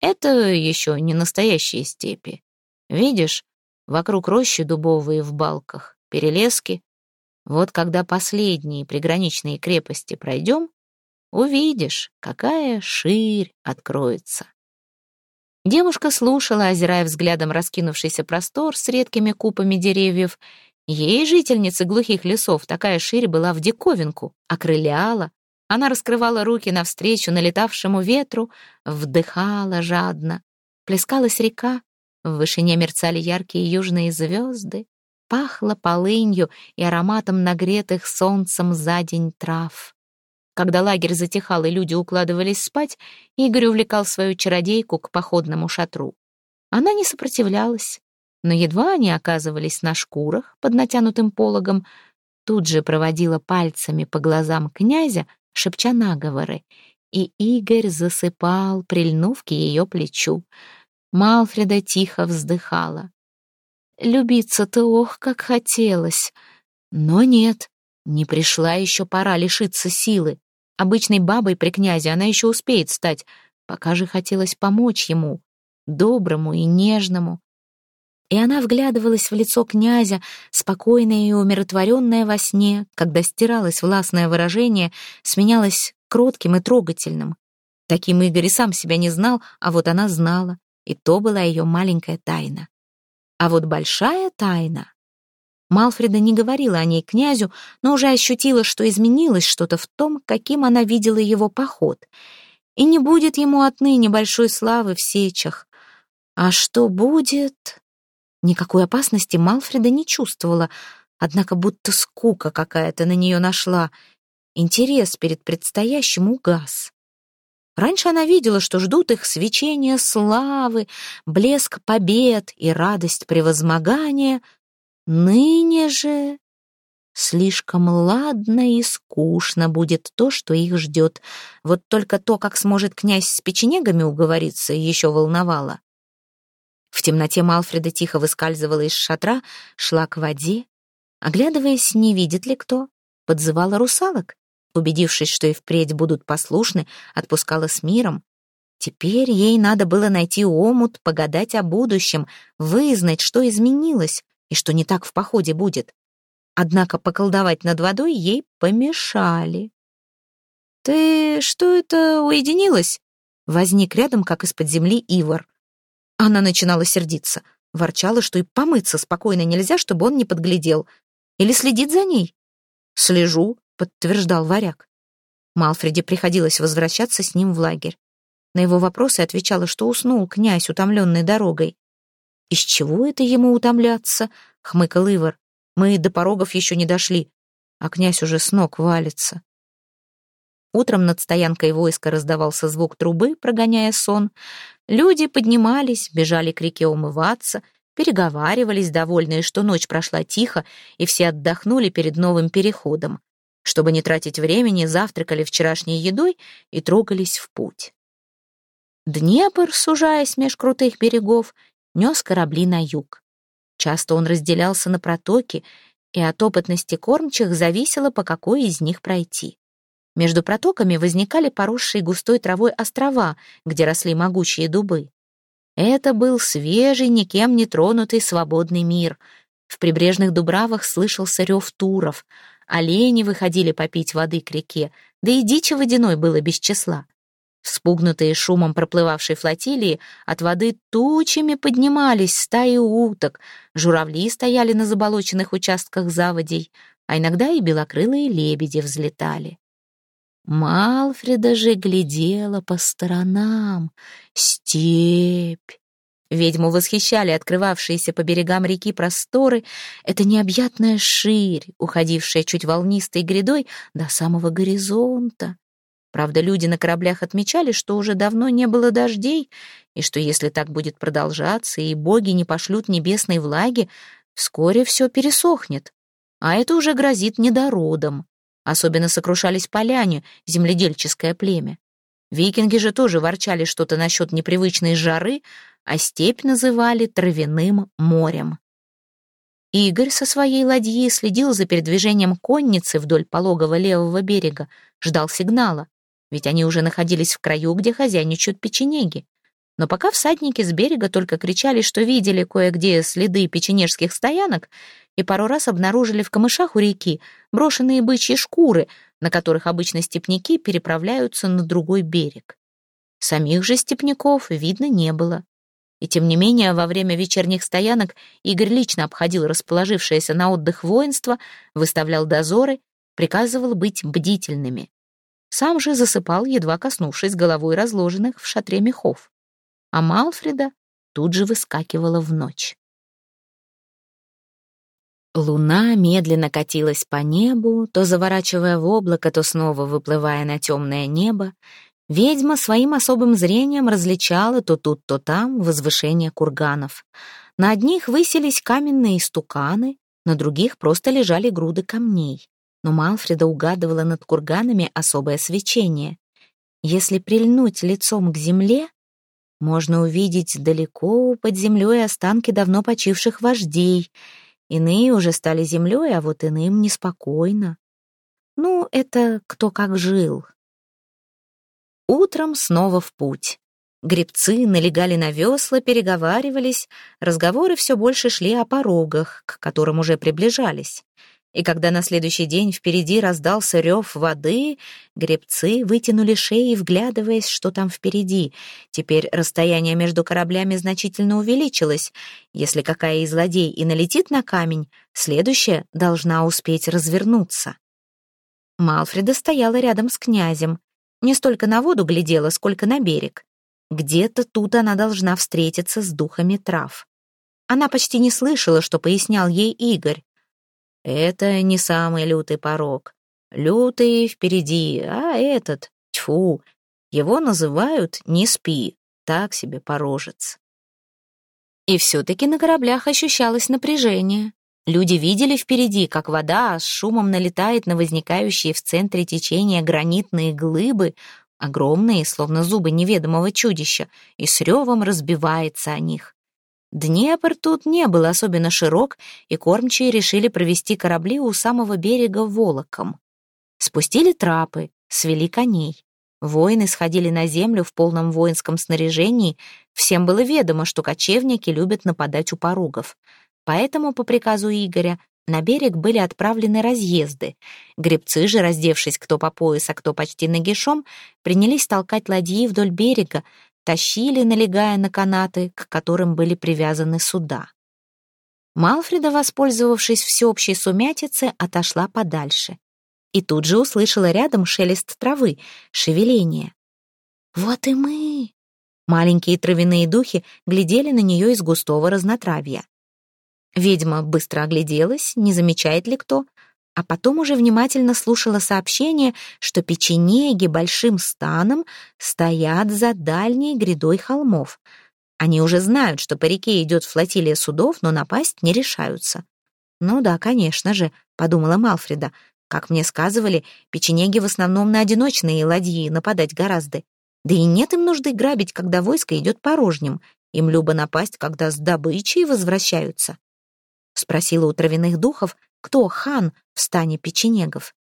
Это еще не настоящие степи. Видишь, вокруг рощи дубовые в балках, перелески. Вот когда последние приграничные крепости пройдем, увидишь, какая ширь откроется. Девушка слушала, озирая взглядом раскинувшийся простор с редкими купами деревьев. Ей, жительнице глухих лесов, такая ширь была в диковинку, окрыляла. Она раскрывала руки навстречу налетавшему ветру, вдыхала жадно. Плескалась река, в вышине мерцали яркие южные звезды, пахло полынью и ароматом нагретых солнцем за день трав. Когда лагерь затихал и люди укладывались спать, Игорь увлекал свою чародейку к походному шатру. Она не сопротивлялась, но едва они оказывались на шкурах под натянутым пологом, тут же проводила пальцами по глазам князя, шепча наговоры, и Игорь засыпал, прильнув к ее плечу. Малфреда тихо вздыхала. Любиться-то ох, как хотелось. Но нет, не пришла еще пора лишиться силы. Обычной бабой при князе она еще успеет стать, пока же хотелось помочь ему, доброму и нежному. И она вглядывалась в лицо князя, спокойное и умиротворенное во сне, когда стиралось властное выражение, сменялось кротким и трогательным. Таким Игорь и сам себя не знал, а вот она знала, и то была ее маленькая тайна. А вот большая тайна Малфреда не говорила о ней князю, но уже ощутила, что изменилось что-то в том, каким она видела его поход. И не будет ему отныне большой славы в сечах. А что будет? Никакой опасности Малфреда не чувствовала, однако будто скука какая-то на нее нашла. Интерес перед предстоящим угас. Раньше она видела, что ждут их свечения славы, блеск побед и радость превозмогания — Ныне же слишком ладно и скучно будет то, что их ждет. Вот только то, как сможет князь с печенегами уговориться, еще волновало. В темноте Малфреда тихо выскальзывала из шатра, шла к воде. Оглядываясь, не видит ли кто, подзывала русалок. Убедившись, что и впредь будут послушны, отпускала с миром. Теперь ей надо было найти омут, погадать о будущем, вызнать, что изменилось, и что не так в походе будет. Однако поколдовать над водой ей помешали. «Ты что это уединилась?» Возник рядом, как из-под земли, Ивар. Она начинала сердиться, ворчала, что и помыться спокойно нельзя, чтобы он не подглядел. Или следит за ней. «Слежу», — подтверждал варяг. Малфреде приходилось возвращаться с ним в лагерь. На его вопросы отвечала, что уснул князь, утомленный дорогой. «Из чего это ему утомляться?» — хмыкал Ивар. «Мы до порогов еще не дошли, а князь уже с ног валится». Утром над стоянкой войска раздавался звук трубы, прогоняя сон. Люди поднимались, бежали к реке умываться, переговаривались, довольные, что ночь прошла тихо, и все отдохнули перед новым переходом. Чтобы не тратить времени, завтракали вчерашней едой и трогались в путь. Днепр, сужаясь меж крутых берегов, нес корабли на юг. Часто он разделялся на протоки, и от опытности кормчих зависело, по какой из них пройти. Между протоками возникали поросшие густой травой острова, где росли могучие дубы. Это был свежий, никем не тронутый свободный мир. В прибрежных дубравах слышался рев туров. Олени выходили попить воды к реке, да и дичи водяной было без числа. Спугнутые шумом проплывавшей флотилии, от воды тучами поднимались стаи уток, журавли стояли на заболоченных участках заводей, а иногда и белокрылые лебеди взлетали. Малфреда же глядела по сторонам. Степь! Ведьму восхищали открывавшиеся по берегам реки просторы, это необъятная ширь, уходившая чуть волнистой грядой до самого горизонта. Правда, люди на кораблях отмечали, что уже давно не было дождей, и что если так будет продолжаться, и боги не пошлют небесной влаги, Вскоре все пересохнет, а это уже грозит недородом. Особенно сокрушались поляне, земледельческое племя. Викинги же тоже ворчали что-то насчет непривычной жары, а степь называли травяным морем. Игорь со своей ладьи следил за передвижением конницы вдоль пологого левого берега, ждал сигнала, ведь они уже находились в краю, где хозяйничают печенеги. Но пока всадники с берега только кричали, что видели кое-где следы печенежских стоянок, и пару раз обнаружили в камышах у реки брошенные бычьи шкуры, на которых обычно степняки переправляются на другой берег. Самих же степняков видно не было. И тем не менее, во время вечерних стоянок Игорь лично обходил расположившееся на отдых воинство, выставлял дозоры, приказывал быть бдительными. Сам же засыпал, едва коснувшись головой разложенных в шатре мехов. А Малфреда тут же выскакивала в ночь. Луна медленно катилась по небу, то заворачивая в облако, то снова выплывая на темное небо. Ведьма своим особым зрением различала то тут, то там возвышение курганов. На одних высились каменные стуканы, на других просто лежали груды камней. Но Малфреда угадывала над курганами особое свечение. Если прильнуть лицом к земле, можно увидеть далеко под землей останки давно почивших вождей — Иные уже стали землей, а вот иным неспокойно. Ну, это кто как жил. Утром снова в путь. Гребцы налегали на весла, переговаривались, разговоры все больше шли о порогах, к которым уже приближались и когда на следующий день впереди раздался рев воды, гребцы вытянули шеи, вглядываясь, что там впереди. Теперь расстояние между кораблями значительно увеличилось. Если какая из ладей и налетит на камень, следующая должна успеть развернуться. Малфреда стояла рядом с князем. Не столько на воду глядела, сколько на берег. Где-то тут она должна встретиться с духами трав. Она почти не слышала, что пояснял ей Игорь. Это не самый лютый порог. Лютый впереди, а этот, тьфу, его называют «не спи», так себе порожец. И все-таки на кораблях ощущалось напряжение. Люди видели впереди, как вода с шумом налетает на возникающие в центре течения гранитные глыбы, огромные, словно зубы неведомого чудища, и с ревом разбивается о них. Днепр тут не был особенно широк, и кормчие решили провести корабли у самого берега волоком. Спустили трапы, свели коней. Воины сходили на землю в полном воинском снаряжении. Всем было ведомо, что кочевники любят нападать у порогов. Поэтому, по приказу Игоря, на берег были отправлены разъезды. Гребцы же, раздевшись кто по пояс, а кто почти нагишом, принялись толкать ладьи вдоль берега, тащили, налегая на канаты, к которым были привязаны суда. Малфреда, воспользовавшись всеобщей сумятицей, отошла подальше. И тут же услышала рядом шелест травы, шевеление. «Вот и мы!» Маленькие травяные духи глядели на нее из густого разнотравья. Ведьма быстро огляделась, не замечает ли кто, а потом уже внимательно слушала сообщение, что печенеги большим станом стоят за дальней грядой холмов. Они уже знают, что по реке идет флотилия судов, но напасть не решаются. «Ну да, конечно же», — подумала Малфреда. «Как мне сказывали, печенеги в основном на одиночные ладьи нападать гораздо. Да и нет им нужды грабить, когда войско идет порожним. Им любо напасть, когда с добычей возвращаются». Спросила у травяных духов, кто хан в стане печенегов.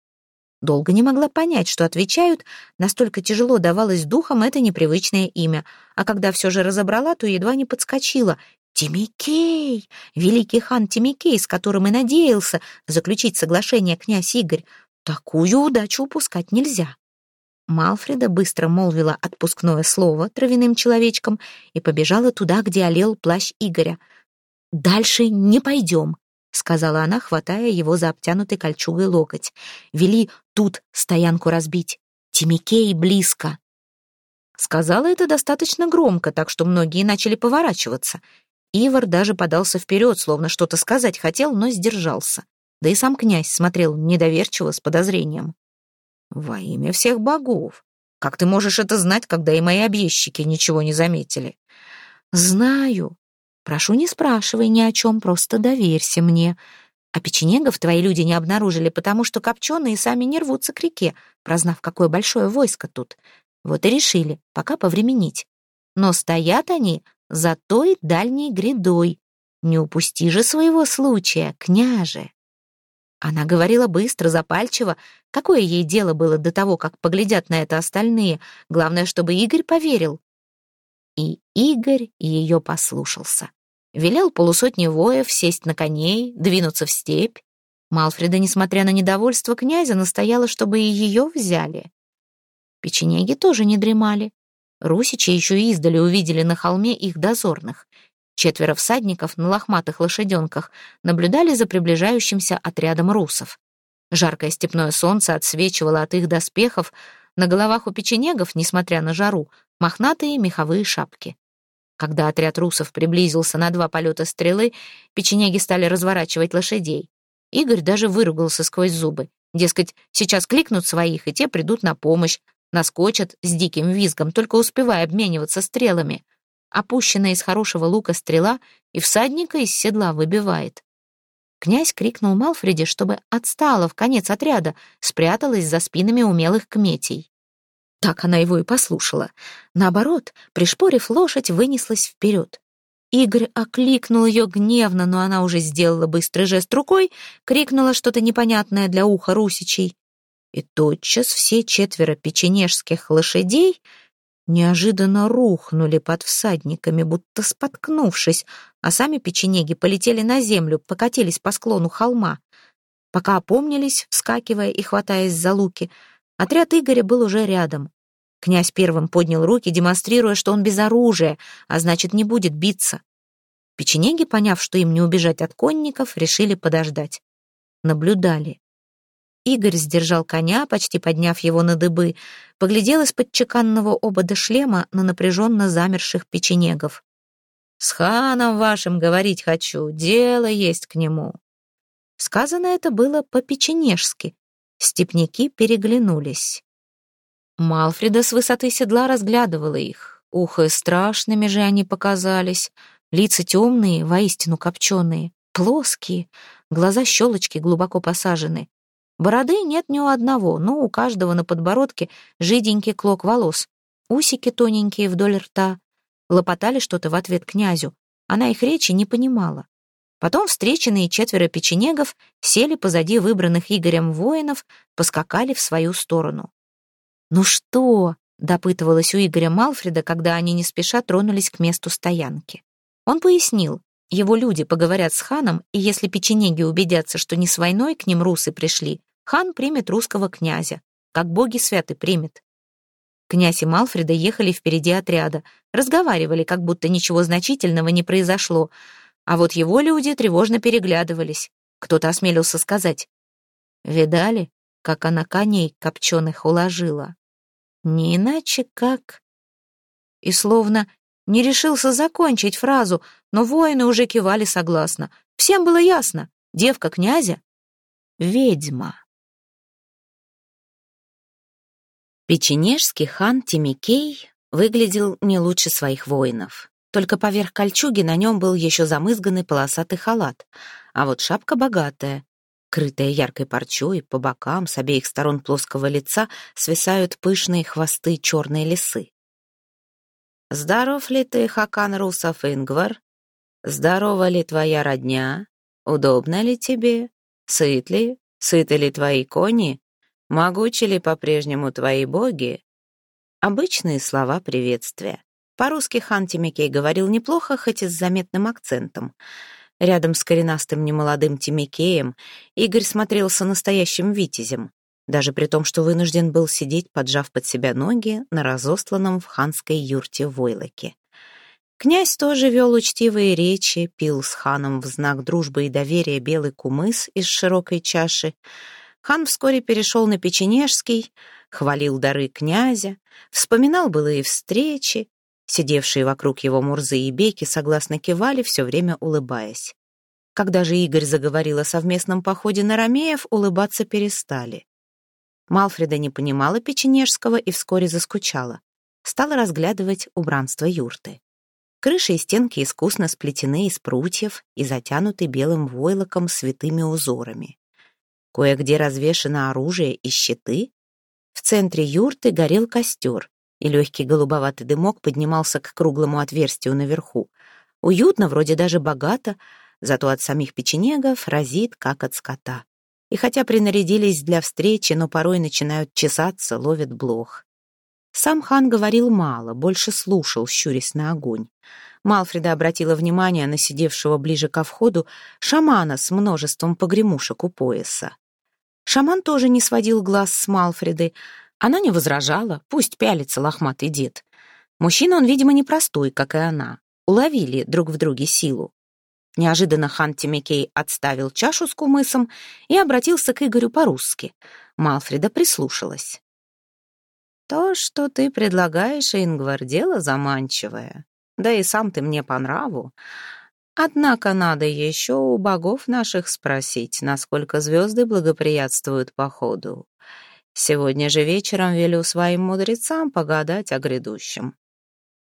Долго не могла понять, что отвечают, настолько тяжело давалось духам это непривычное имя, а когда все же разобрала, то едва не подскочила. Тимикей! Великий хан Тимикей, с которым и надеялся заключить соглашение князь Игорь. Такую удачу упускать нельзя. Малфреда быстро молвила отпускное слово травяным человечкам и побежала туда, где олел плащ Игоря. «Дальше не пойдем», — сказала она, хватая его за обтянутый кольчугой локоть. «Вели тут стоянку разбить. Тимикей близко». Сказала это достаточно громко, так что многие начали поворачиваться. Ивар даже подался вперед, словно что-то сказать хотел, но сдержался. Да и сам князь смотрел недоверчиво, с подозрением. «Во имя всех богов! Как ты можешь это знать, когда и мои объездчики ничего не заметили?» «Знаю. Прошу, не спрашивай ни о чем, просто доверься мне. А печенегов твои люди не обнаружили, потому что копченые сами не рвутся к реке, прознав, какое большое войско тут. Вот и решили, пока повременить. Но стоят они за той дальней грядой. Не упусти же своего случая, княже. Она говорила быстро, запальчиво. Какое ей дело было до того, как поглядят на это остальные? Главное, чтобы Игорь поверил. И Игорь ее послушался. Велел полусотни воев сесть на коней, двинуться в степь. Малфреда, несмотря на недовольство князя, настояла, чтобы и ее взяли. Печенеги тоже не дремали. Русичи еще издали увидели на холме их дозорных. Четверо всадников на лохматых лошаденках наблюдали за приближающимся отрядом русов. Жаркое степное солнце отсвечивало от их доспехов, на головах у печенегов, несмотря на жару, мохнатые меховые шапки. Когда отряд русов приблизился на два полета стрелы, печенеги стали разворачивать лошадей. Игорь даже выругался сквозь зубы. Дескать, сейчас кликнут своих, и те придут на помощь, наскочат с диким визгом, только успевая обмениваться стрелами. Опущенная из хорошего лука стрела и всадника из седла выбивает. Князь крикнул Малфреде, чтобы отстала в конец отряда, спряталась за спинами умелых кметей. Так она его и послушала. Наоборот, пришпорив лошадь, вынеслась вперед. Игорь окликнул ее гневно, но она уже сделала быстрый жест рукой, крикнула что-то непонятное для уха русичей. И тотчас все четверо печенежских лошадей неожиданно рухнули под всадниками, будто споткнувшись, а сами печенеги полетели на землю, покатились по склону холма. Пока опомнились, вскакивая и хватаясь за луки, отряд Игоря был уже рядом. Князь первым поднял руки, демонстрируя, что он без оружия, а значит, не будет биться. Печенеги, поняв, что им не убежать от конников, решили подождать. Наблюдали. Игорь сдержал коня, почти подняв его на дыбы, поглядел из-под чеканного обода шлема на напряженно замерших печенегов. «С ханом вашим говорить хочу, дело есть к нему». Сказано это было по-печенежски. Степняки переглянулись. Малфреда с высоты седла разглядывала их. Ухо страшными же они показались. Лица темные, воистину копченые, плоские, глаза щелочки глубоко посажены. Бороды нет ни у одного, но у каждого на подбородке жиденький клок волос. Усики тоненькие вдоль рта. Лопотали что-то в ответ князю. Она их речи не понимала. Потом встреченные четверо печенегов сели позади выбранных Игорем воинов, поскакали в свою сторону. «Ну что?» — допытывалась у Игоря Малфреда, когда они не спеша тронулись к месту стоянки. Он пояснил, его люди поговорят с ханом, и если печенеги убедятся, что не с войной к ним русы пришли, хан примет русского князя, как боги святы примет. Князь и Малфреда ехали впереди отряда, разговаривали, как будто ничего значительного не произошло, а вот его люди тревожно переглядывались. Кто-то осмелился сказать. «Видали, как она коней копченых уложила?» Не иначе как... И словно не решился закончить фразу, но воины уже кивали согласно. Всем было ясно. Девка князя — ведьма. Печенежский хан Тимикей выглядел не лучше своих воинов. Только поверх кольчуги на нем был еще замызганный полосатый халат, а вот шапка богатая, Крытая яркой парчой, по бокам, с обеих сторон плоского лица свисают пышные хвосты черной лисы. «Здоров ли ты, Хакан Русов Ингвар? Здорова ли твоя родня? Удобно ли тебе? Сыт ли? Сыты ли твои кони? Могучи ли по-прежнему твои боги?» Обычные слова приветствия. По-русски хан Тимикей говорил неплохо, хоть и с заметным акцентом — Рядом с коренастым немолодым Тимикеем Игорь смотрелся настоящим витязем, даже при том, что вынужден был сидеть, поджав под себя ноги на разосланном в ханской юрте войлоке. Князь тоже вел учтивые речи, пил с ханом в знак дружбы и доверия белый кумыс из широкой чаши. Хан вскоре перешел на печенежский, хвалил дары князя, вспоминал былые встречи, Сидевшие вокруг его Мурзы и Беки согласно кивали, все время улыбаясь. Когда же Игорь заговорил о совместном походе на Ромеев, улыбаться перестали. Малфреда не понимала печенежского и вскоре заскучала. Стала разглядывать убранство юрты. Крыши и стенки искусно сплетены из прутьев и затянуты белым войлоком с витыми узорами. Кое-где развешено оружие и щиты. В центре юрты горел костер, и легкий голубоватый дымок поднимался к круглому отверстию наверху. Уютно, вроде даже богато, зато от самих печенегов разит, как от скота. И хотя принарядились для встречи, но порой начинают чесаться, ловят блох. Сам хан говорил мало, больше слушал, щурясь на огонь. Малфреда обратила внимание на сидевшего ближе ко входу шамана с множеством погремушек у пояса. Шаман тоже не сводил глаз с Малфреды. Она не возражала, пусть пялится лохматый дед. Мужчина он, видимо, непростой, как и она. Уловили друг в друге силу. Неожиданно хан Тимикей отставил чашу с кумысом и обратился к Игорю по-русски. Малфреда прислушалась. То, что ты предлагаешь, Ингвар, дело заманчивое. Да и сам ты мне по нраву. Однако надо еще у богов наших спросить, насколько звезды благоприятствуют походу. Сегодня же вечером велю своим мудрецам погадать о грядущем.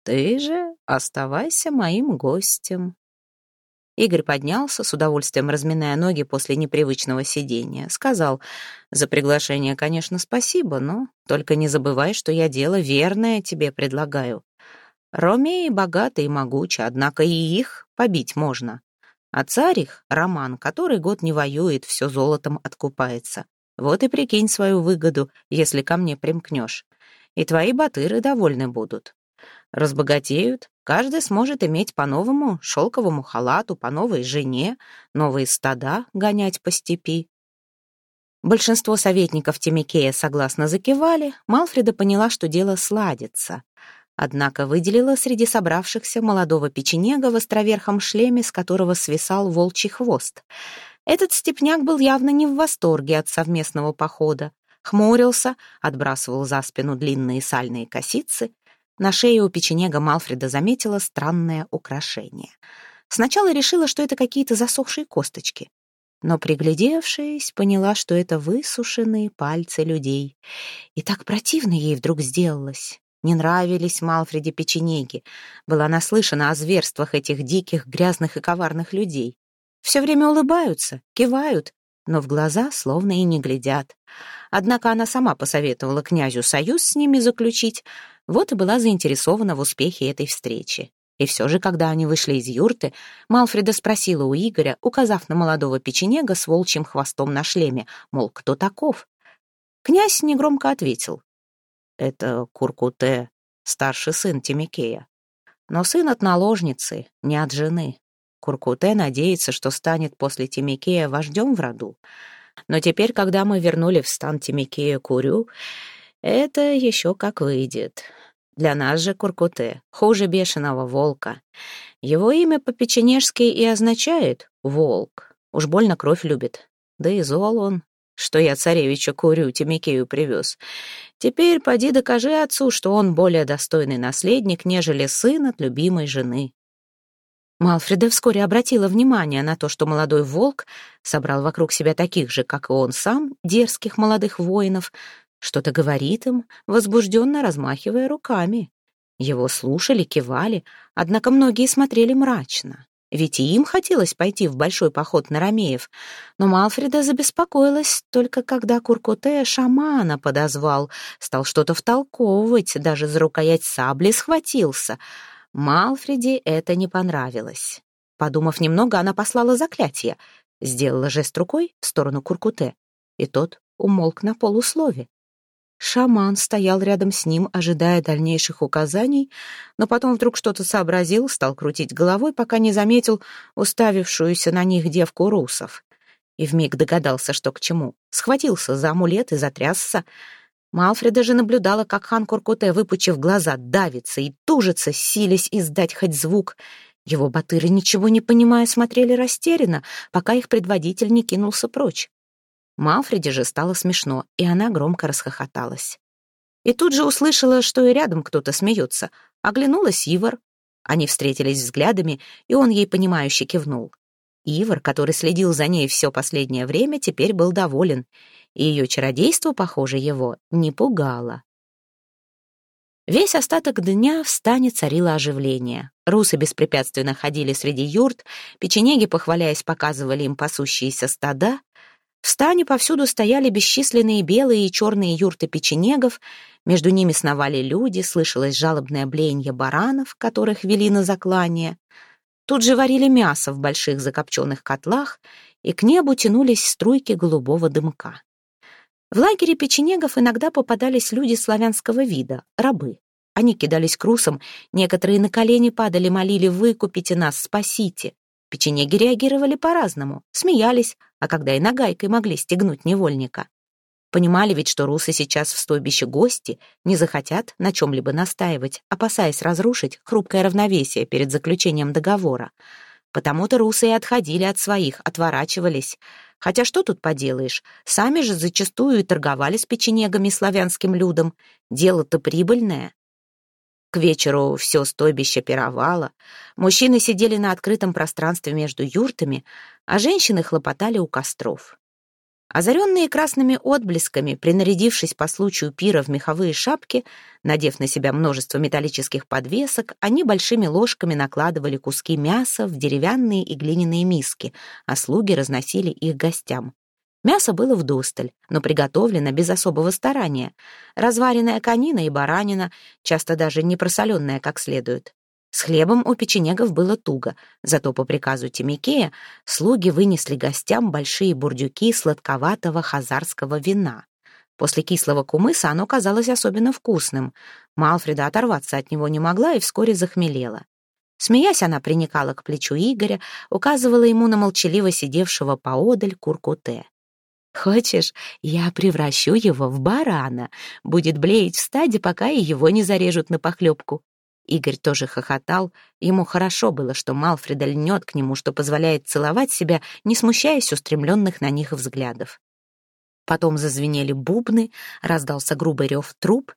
Ты же оставайся моим гостем. Игорь поднялся, с удовольствием разминая ноги после непривычного сидения. Сказал, «За приглашение, конечно, спасибо, но только не забывай, что я дело верное тебе предлагаю. Ромеи богаты и могучи, однако и их побить можно. А царь их, Роман, который год не воюет, все золотом откупается. Вот и прикинь свою выгоду, если ко мне примкнешь. И твои батыры довольны будут. Разбогатеют, каждый сможет иметь по новому шелковому халату, по новой жене, новые стада гонять по степи. Большинство советников Тимикея согласно закивали, Малфреда поняла, что дело сладится. Однако выделила среди собравшихся молодого печенега в островерхом шлеме, с которого свисал волчий хвост. Этот степняк был явно не в восторге от совместного похода. Хмурился, отбрасывал за спину длинные сальные косицы, на шее у печенега Малфреда заметила странное украшение. Сначала решила, что это какие-то засохшие косточки. Но, приглядевшись, поняла, что это высушенные пальцы людей. И так противно ей вдруг сделалось. Не нравились Малфреде печенеги. Была наслышана о зверствах этих диких, грязных и коварных людей. Все время улыбаются, кивают, но в глаза словно и не глядят. Однако она сама посоветовала князю союз с ними заключить, вот и была заинтересована в успехе этой встречи. И все же, когда они вышли из юрты, Малфреда спросила у Игоря, указав на молодого печенега с волчьим хвостом на шлеме, мол, кто таков? Князь негромко ответил. «Это Куркуте, старший сын Тимикея. Но сын от наложницы, не от жены. Куркуте надеется, что станет после Тимикея вождем в роду. Но теперь, когда мы вернули в стан Тимикея Курю, это еще как выйдет. Для нас же Куркуте хуже бешеного волка. Его имя по-печенежски и означает «волк». Уж больно кровь любит. Да и зол он, что я царевича Курю Тимикею привез. Теперь поди докажи отцу, что он более достойный наследник, нежели сын от любимой жены. Малфреда вскоре обратила внимание на то, что молодой волк собрал вокруг себя таких же, как и он сам, дерзких молодых воинов, что-то говорит им, возбужденно размахивая руками. Его слушали, кивали, однако многие смотрели мрачно. Ведь и им хотелось пойти в большой поход на Ромеев, но Малфреда забеспокоилась только когда Куркуте шамана подозвал, стал что-то втолковывать, даже за рукоять сабли схватился — Малфреди это не понравилось. Подумав немного, она послала заклятие, сделала жест рукой в сторону Куркуте, и тот умолк на полуслове. Шаман стоял рядом с ним, ожидая дальнейших указаний, но потом вдруг что-то сообразил, стал крутить головой, пока не заметил уставившуюся на них девку русов. И вмиг догадался, что к чему. Схватился за амулет и затрясся. Малфреда же наблюдала, как хан Куркуте, выпучив глаза, давится и тужится, силясь издать хоть звук. Его батыры, ничего не понимая, смотрели растерянно, пока их предводитель не кинулся прочь. Малфреде же стало смешно, и она громко расхохоталась. И тут же услышала, что и рядом кто-то смеется. Оглянулась Ивар. Они встретились взглядами, и он ей понимающе кивнул. Ивар, который следил за ней все последнее время, теперь был доволен, и ее чародейство, похоже, его не пугало. Весь остаток дня в стане царило оживление. Русы беспрепятственно ходили среди юрт, печенеги, похваляясь, показывали им пасущиеся стада. В стане повсюду стояли бесчисленные белые и черные юрты печенегов, между ними сновали люди, слышалось жалобное блеяние баранов, которых вели на заклание. Тут же варили мясо в больших закопченных котлах, и к небу тянулись струйки голубого дымка. В лагере печенегов иногда попадались люди славянского вида, рабы. Они кидались к русам, некоторые на колени падали, молили «выкупите нас, спасите». Печенеги реагировали по-разному, смеялись, а когда и нагайкой могли стегнуть невольника. Понимали ведь, что русы сейчас в стойбище гости, не захотят на чем-либо настаивать, опасаясь разрушить хрупкое равновесие перед заключением договора. Потому-то русы и отходили от своих, отворачивались. Хотя что тут поделаешь, сами же зачастую и торговали с печенегами славянским людом. Дело-то прибыльное. К вечеру все стойбище пировало. Мужчины сидели на открытом пространстве между юртами, а женщины хлопотали у костров. Озаренные красными отблесками, принарядившись по случаю пира в меховые шапки, надев на себя множество металлических подвесок, они большими ложками накладывали куски мяса в деревянные и глиняные миски, а слуги разносили их гостям. Мясо было вдосталь, но приготовлено без особого старания. Разваренная конина и баранина, часто даже не просоленная как следует. С хлебом у печенегов было туго, зато по приказу Тимикея слуги вынесли гостям большие бурдюки сладковатого хазарского вина. После кислого кумыса оно казалось особенно вкусным. Малфреда оторваться от него не могла и вскоре захмелела. Смеясь, она приникала к плечу Игоря, указывала ему на молчаливо сидевшего поодаль Куркуте. «Хочешь, я превращу его в барана. Будет блеять в стаде, пока и его не зарежут на похлебку. Игорь тоже хохотал. Ему хорошо было, что Малфреда льнет к нему, что позволяет целовать себя, не смущаясь устремленных на них взглядов. Потом зазвенели бубны, раздался грубый рев труб,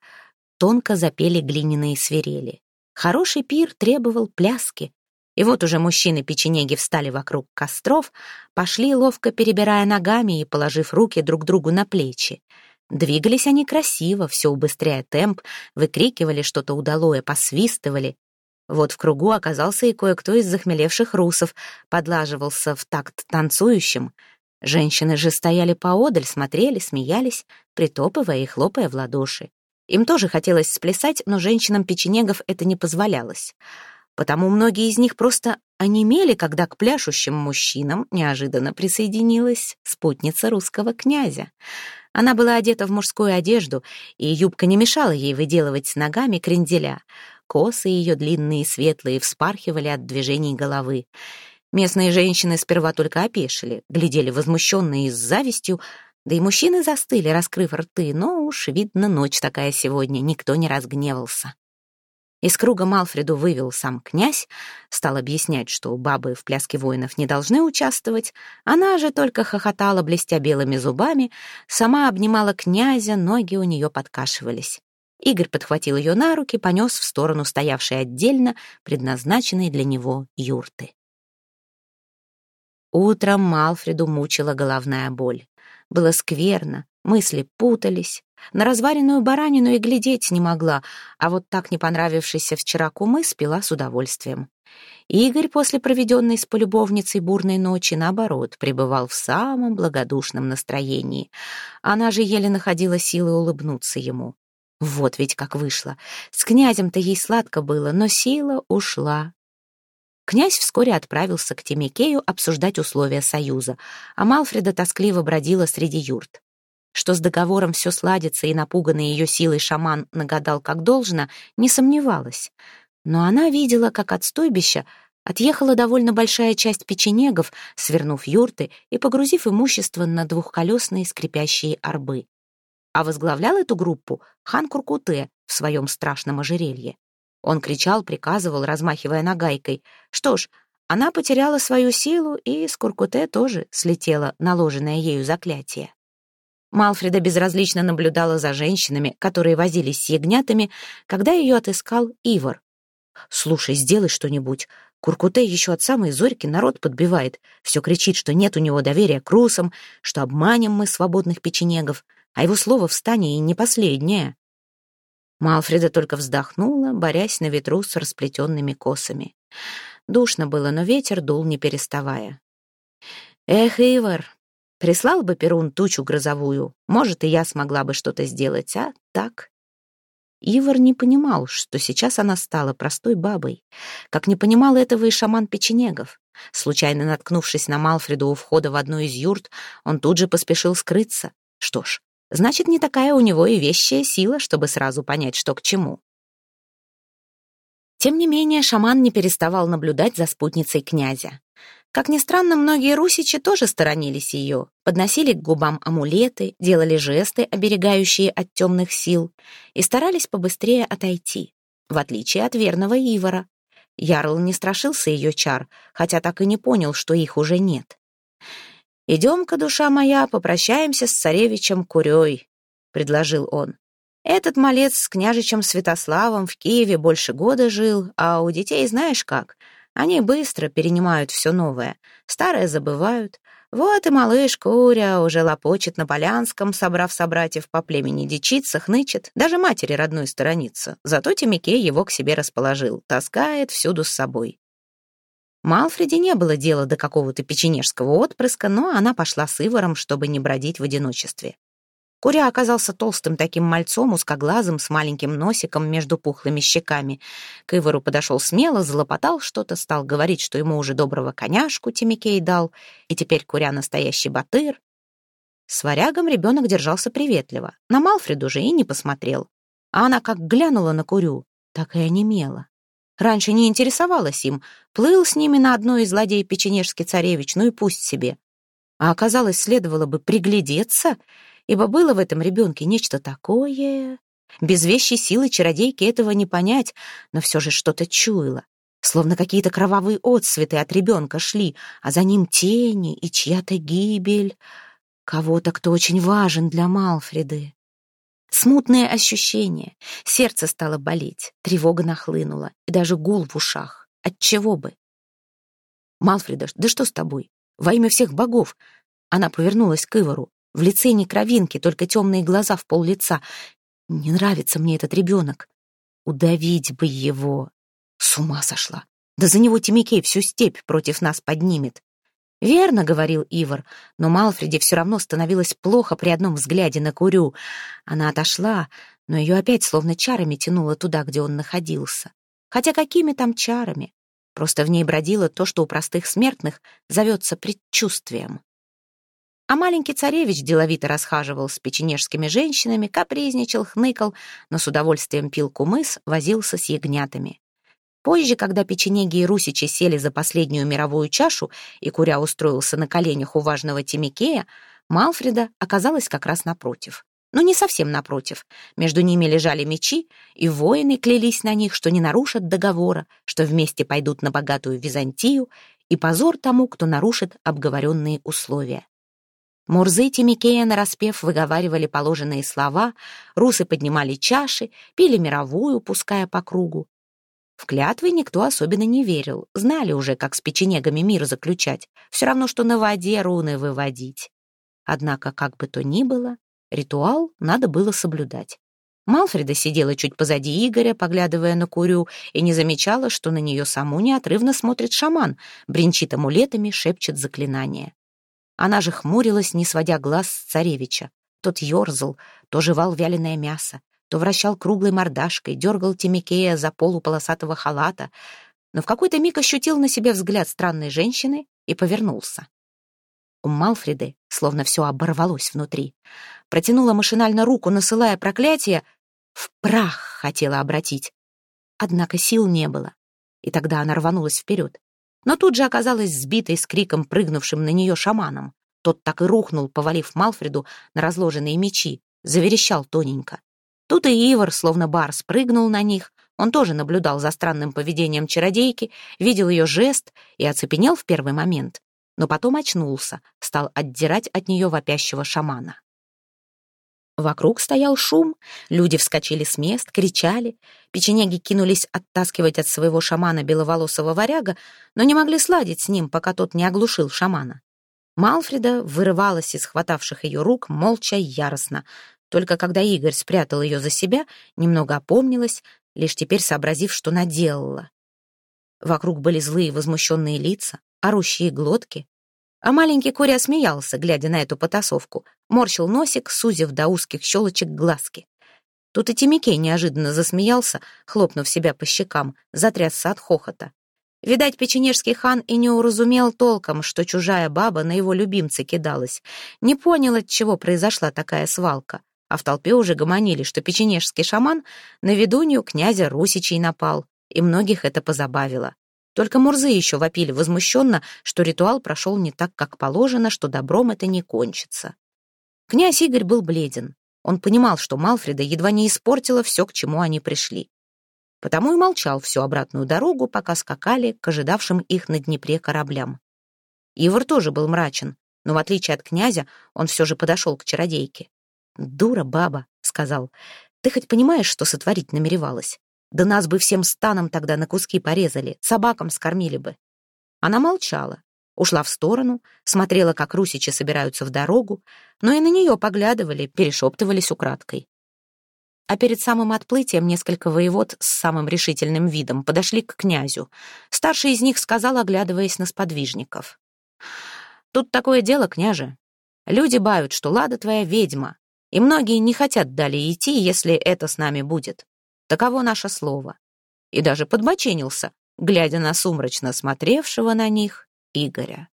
тонко запели глиняные свирели. Хороший пир требовал пляски. И вот уже мужчины-печенеги встали вокруг костров, пошли, ловко перебирая ногами и положив руки друг другу на плечи. Двигались они красиво, все убыстряя темп, выкрикивали что-то удалое, посвистывали. Вот в кругу оказался и кое-кто из захмелевших русов, подлаживался в такт танцующим. Женщины же стояли поодаль, смотрели, смеялись, притопывая и хлопая в ладоши. Им тоже хотелось сплясать, но женщинам-печенегов это не позволялось. Потому многие из них просто онемели, когда к пляшущим мужчинам неожиданно присоединилась спутница русского князя. Она была одета в мужскую одежду, и юбка не мешала ей выделывать с ногами кренделя. Косы ее длинные и светлые вспархивали от движений головы. Местные женщины сперва только опешили, глядели возмущенные и с завистью, да и мужчины застыли, раскрыв рты, но уж, видно, ночь такая сегодня, никто не разгневался. Из круга Малфреду вывел сам князь, стал объяснять, что бабы в пляске воинов не должны участвовать. Она же только хохотала, блестя белыми зубами, сама обнимала князя, ноги у нее подкашивались. Игорь подхватил ее на руки, понес в сторону стоявшей отдельно, предназначенной для него юрты. Утром Малфреду мучила головная боль. Было скверно, мысли путались. На разваренную баранину и глядеть не могла, а вот так не понравившийся вчера кумыс пила с удовольствием. Игорь после проведенной с полюбовницей бурной ночи, наоборот, пребывал в самом благодушном настроении. Она же еле находила силы улыбнуться ему. Вот ведь как вышло. С князем-то ей сладко было, но сила ушла. Князь вскоре отправился к Тимикею обсуждать условия союза, а Малфреда тоскливо бродила среди юрт. Что с договором все сладится и напуганный ее силой шаман нагадал как должно, не сомневалась. Но она видела, как от стойбища отъехала довольно большая часть печенегов, свернув юрты и погрузив имущество на двухколесные скрипящие арбы. А возглавлял эту группу хан Куркуте в своем страшном ожерелье. Он кричал, приказывал, размахивая нагайкой. Что ж, она потеряла свою силу, и с Куркуте тоже слетело наложенное ею заклятие. Малфреда безразлично наблюдала за женщинами, которые возились с ягнятами, когда ее отыскал Ивар. «Слушай, сделай что-нибудь. Куркуте еще от самой зорьки народ подбивает. Все кричит, что нет у него доверия к русам, что обманем мы свободных печенегов, а его слово в стане и не последнее». Малфреда только вздохнула, борясь на ветру с расплетенными косами. Душно было, но ветер дул, не переставая. «Эх, Ивар, прислал бы Перун тучу грозовую, может, и я смогла бы что-то сделать, а так...» Ивар не понимал, что сейчас она стала простой бабой, как не понимал этого и шаман Печенегов. Случайно наткнувшись на Малфреду у входа в одну из юрт, он тут же поспешил скрыться. Что ж, значит, не такая у него и вещая сила, чтобы сразу понять, что к чему. Тем не менее, шаман не переставал наблюдать за спутницей князя. Как ни странно, многие русичи тоже сторонились ее, подносили к губам амулеты, делали жесты, оберегающие от темных сил, и старались побыстрее отойти, в отличие от верного Ивара. Ярл не страшился ее чар, хотя так и не понял, что их уже нет. «Идем-ка, душа моя, попрощаемся с царевичем Курей», — предложил он. «Этот малец с княжичем Святославом в Киеве больше года жил, а у детей знаешь как, они быстро перенимают все новое, старое забывают. Вот и малыш Куря уже лопочет на Полянском, собрав собратьев по племени дичиться, хнычет, даже матери родной сторонится. Зато Тимикей его к себе расположил, таскает всюду с собой. Малфреди не было дела до какого-то печенежского отпрыска, но она пошла с Иваром, чтобы не бродить в одиночестве. Куря оказался толстым таким мальцом, узкоглазым, с маленьким носиком между пухлыми щеками. К Ивару подошел смело, залопотал что-то, стал говорить, что ему уже доброго коняшку Тимикей дал, и теперь Куря настоящий батыр. С варягом ребенок держался приветливо, на Малфреду же и не посмотрел. А она как глянула на Курю, так и онемела. Раньше не интересовалась им, плыл с ними на одной из ладей печенежский царевич, ну и пусть себе. А оказалось, следовало бы приглядеться, ибо было в этом ребенке нечто такое... Без вещей силы чародейки этого не понять, но все же что-то чуяло. Словно какие-то кровавые отсветы от ребенка шли, а за ним тени и чья-то гибель. Кого-то, кто очень важен для Малфреды. Смутные ощущения, сердце стало болеть, тревога нахлынула, и даже гул в ушах. Отчего бы? «Малфреда, да что с тобой? Во имя всех богов!» Она повернулась к Ивару. В лице не кровинки, только темные глаза в пол лица. «Не нравится мне этот ребенок. Удавить бы его!» С ума сошла. Да за него Тимикей всю степь против нас поднимет. «Верно», — говорил Ивар, но Малфреде все равно становилось плохо при одном взгляде на Курю. Она отошла, но ее опять словно чарами тянуло туда, где он находился. Хотя какими там чарами? Просто в ней бродило то, что у простых смертных зовется предчувствием. А маленький царевич деловито расхаживал с печенежскими женщинами, капризничал, хныкал, но с удовольствием пил кумыс, возился с ягнятами. Позже, когда печенеги и русичи сели за последнюю мировую чашу, и Куря устроился на коленях у важного Тимикея, Малфреда оказалась как раз напротив. Но не совсем напротив. Между ними лежали мечи, и воины клялись на них, что не нарушат договора, что вместе пойдут на богатую Византию, и позор тому, кто нарушит обговоренные условия. Мурзы Тимикея нараспев выговаривали положенные слова, русы поднимали чаши, пили мировую, пуская по кругу. В клятвы никто особенно не верил, знали уже, как с печенегами мир заключать, все равно, что на воде руны выводить. Однако, как бы то ни было, ритуал надо было соблюдать. Малфреда сидела чуть позади Игоря, поглядывая на Курю, и не замечала, что на нее саму неотрывно смотрит шаман, бренчит амулетами, шепчет заклинания. Она же хмурилась, не сводя глаз с царевича. Тот ерзал, то жевал вяленое мясо, то вращал круглой мордашкой, дергал Тимикея за полу полосатого халата, но в какой-то миг ощутил на себе взгляд странной женщины и повернулся. У Малфреды словно все оборвалось внутри. Протянула машинально руку, насылая проклятие, в прах хотела обратить. Однако сил не было, и тогда она рванулась вперед. Но тут же оказалась сбитой с криком, прыгнувшим на нее шаманом. Тот так и рухнул, повалив Малфреду на разложенные мечи, заверещал тоненько. Тут и Ивар, словно бар, спрыгнул на них. Он тоже наблюдал за странным поведением чародейки, видел ее жест и оцепенел в первый момент. Но потом очнулся, стал отдирать от нее вопящего шамана. Вокруг стоял шум, люди вскочили с мест, кричали. Печенеги кинулись оттаскивать от своего шамана беловолосого варяга, но не могли сладить с ним, пока тот не оглушил шамана. Малфреда вырывалась из хватавших ее рук молча и яростно. Только когда Игорь спрятал ее за себя, немного опомнилась, лишь теперь сообразив, что наделала. Вокруг были злые возмущенные лица, орущие глотки. А маленький Коря смеялся, глядя на эту потасовку, морщил носик, сузив до узких щелочек глазки. Тут и Тимикей неожиданно засмеялся, хлопнув себя по щекам, затрясся от хохота. Видать, печенежский хан и не уразумел толком, что чужая баба на его любимца кидалась. Не понял, от чего произошла такая свалка. А в толпе уже гомонили, что печенежский шаман на ведунью князя Русичей напал, и многих это позабавило. Только Мурзы еще вопили возмущенно, что ритуал прошел не так, как положено, что добром это не кончится. Князь Игорь был бледен. Он понимал, что Малфреда едва не испортила все, к чему они пришли. Потому и молчал всю обратную дорогу, пока скакали к ожидавшим их на Днепре кораблям. Ивар тоже был мрачен, но в отличие от князя он все же подошел к чародейке. «Дура баба», — сказал, — «ты хоть понимаешь, что сотворить намеревалась? Да нас бы всем станом тогда на куски порезали, собакам скормили бы». Она молчала, ушла в сторону, смотрела, как русичи собираются в дорогу, но и на нее поглядывали, перешептывались украдкой. А перед самым отплытием несколько воевод с самым решительным видом подошли к князю. Старший из них сказал, оглядываясь на сподвижников. «Тут такое дело, княже. Люди бают, что Лада твоя ведьма, и многие не хотят далее идти, если это с нами будет. Таково наше слово». И даже подбоченился, глядя на сумрачно смотревшего на них Игоря.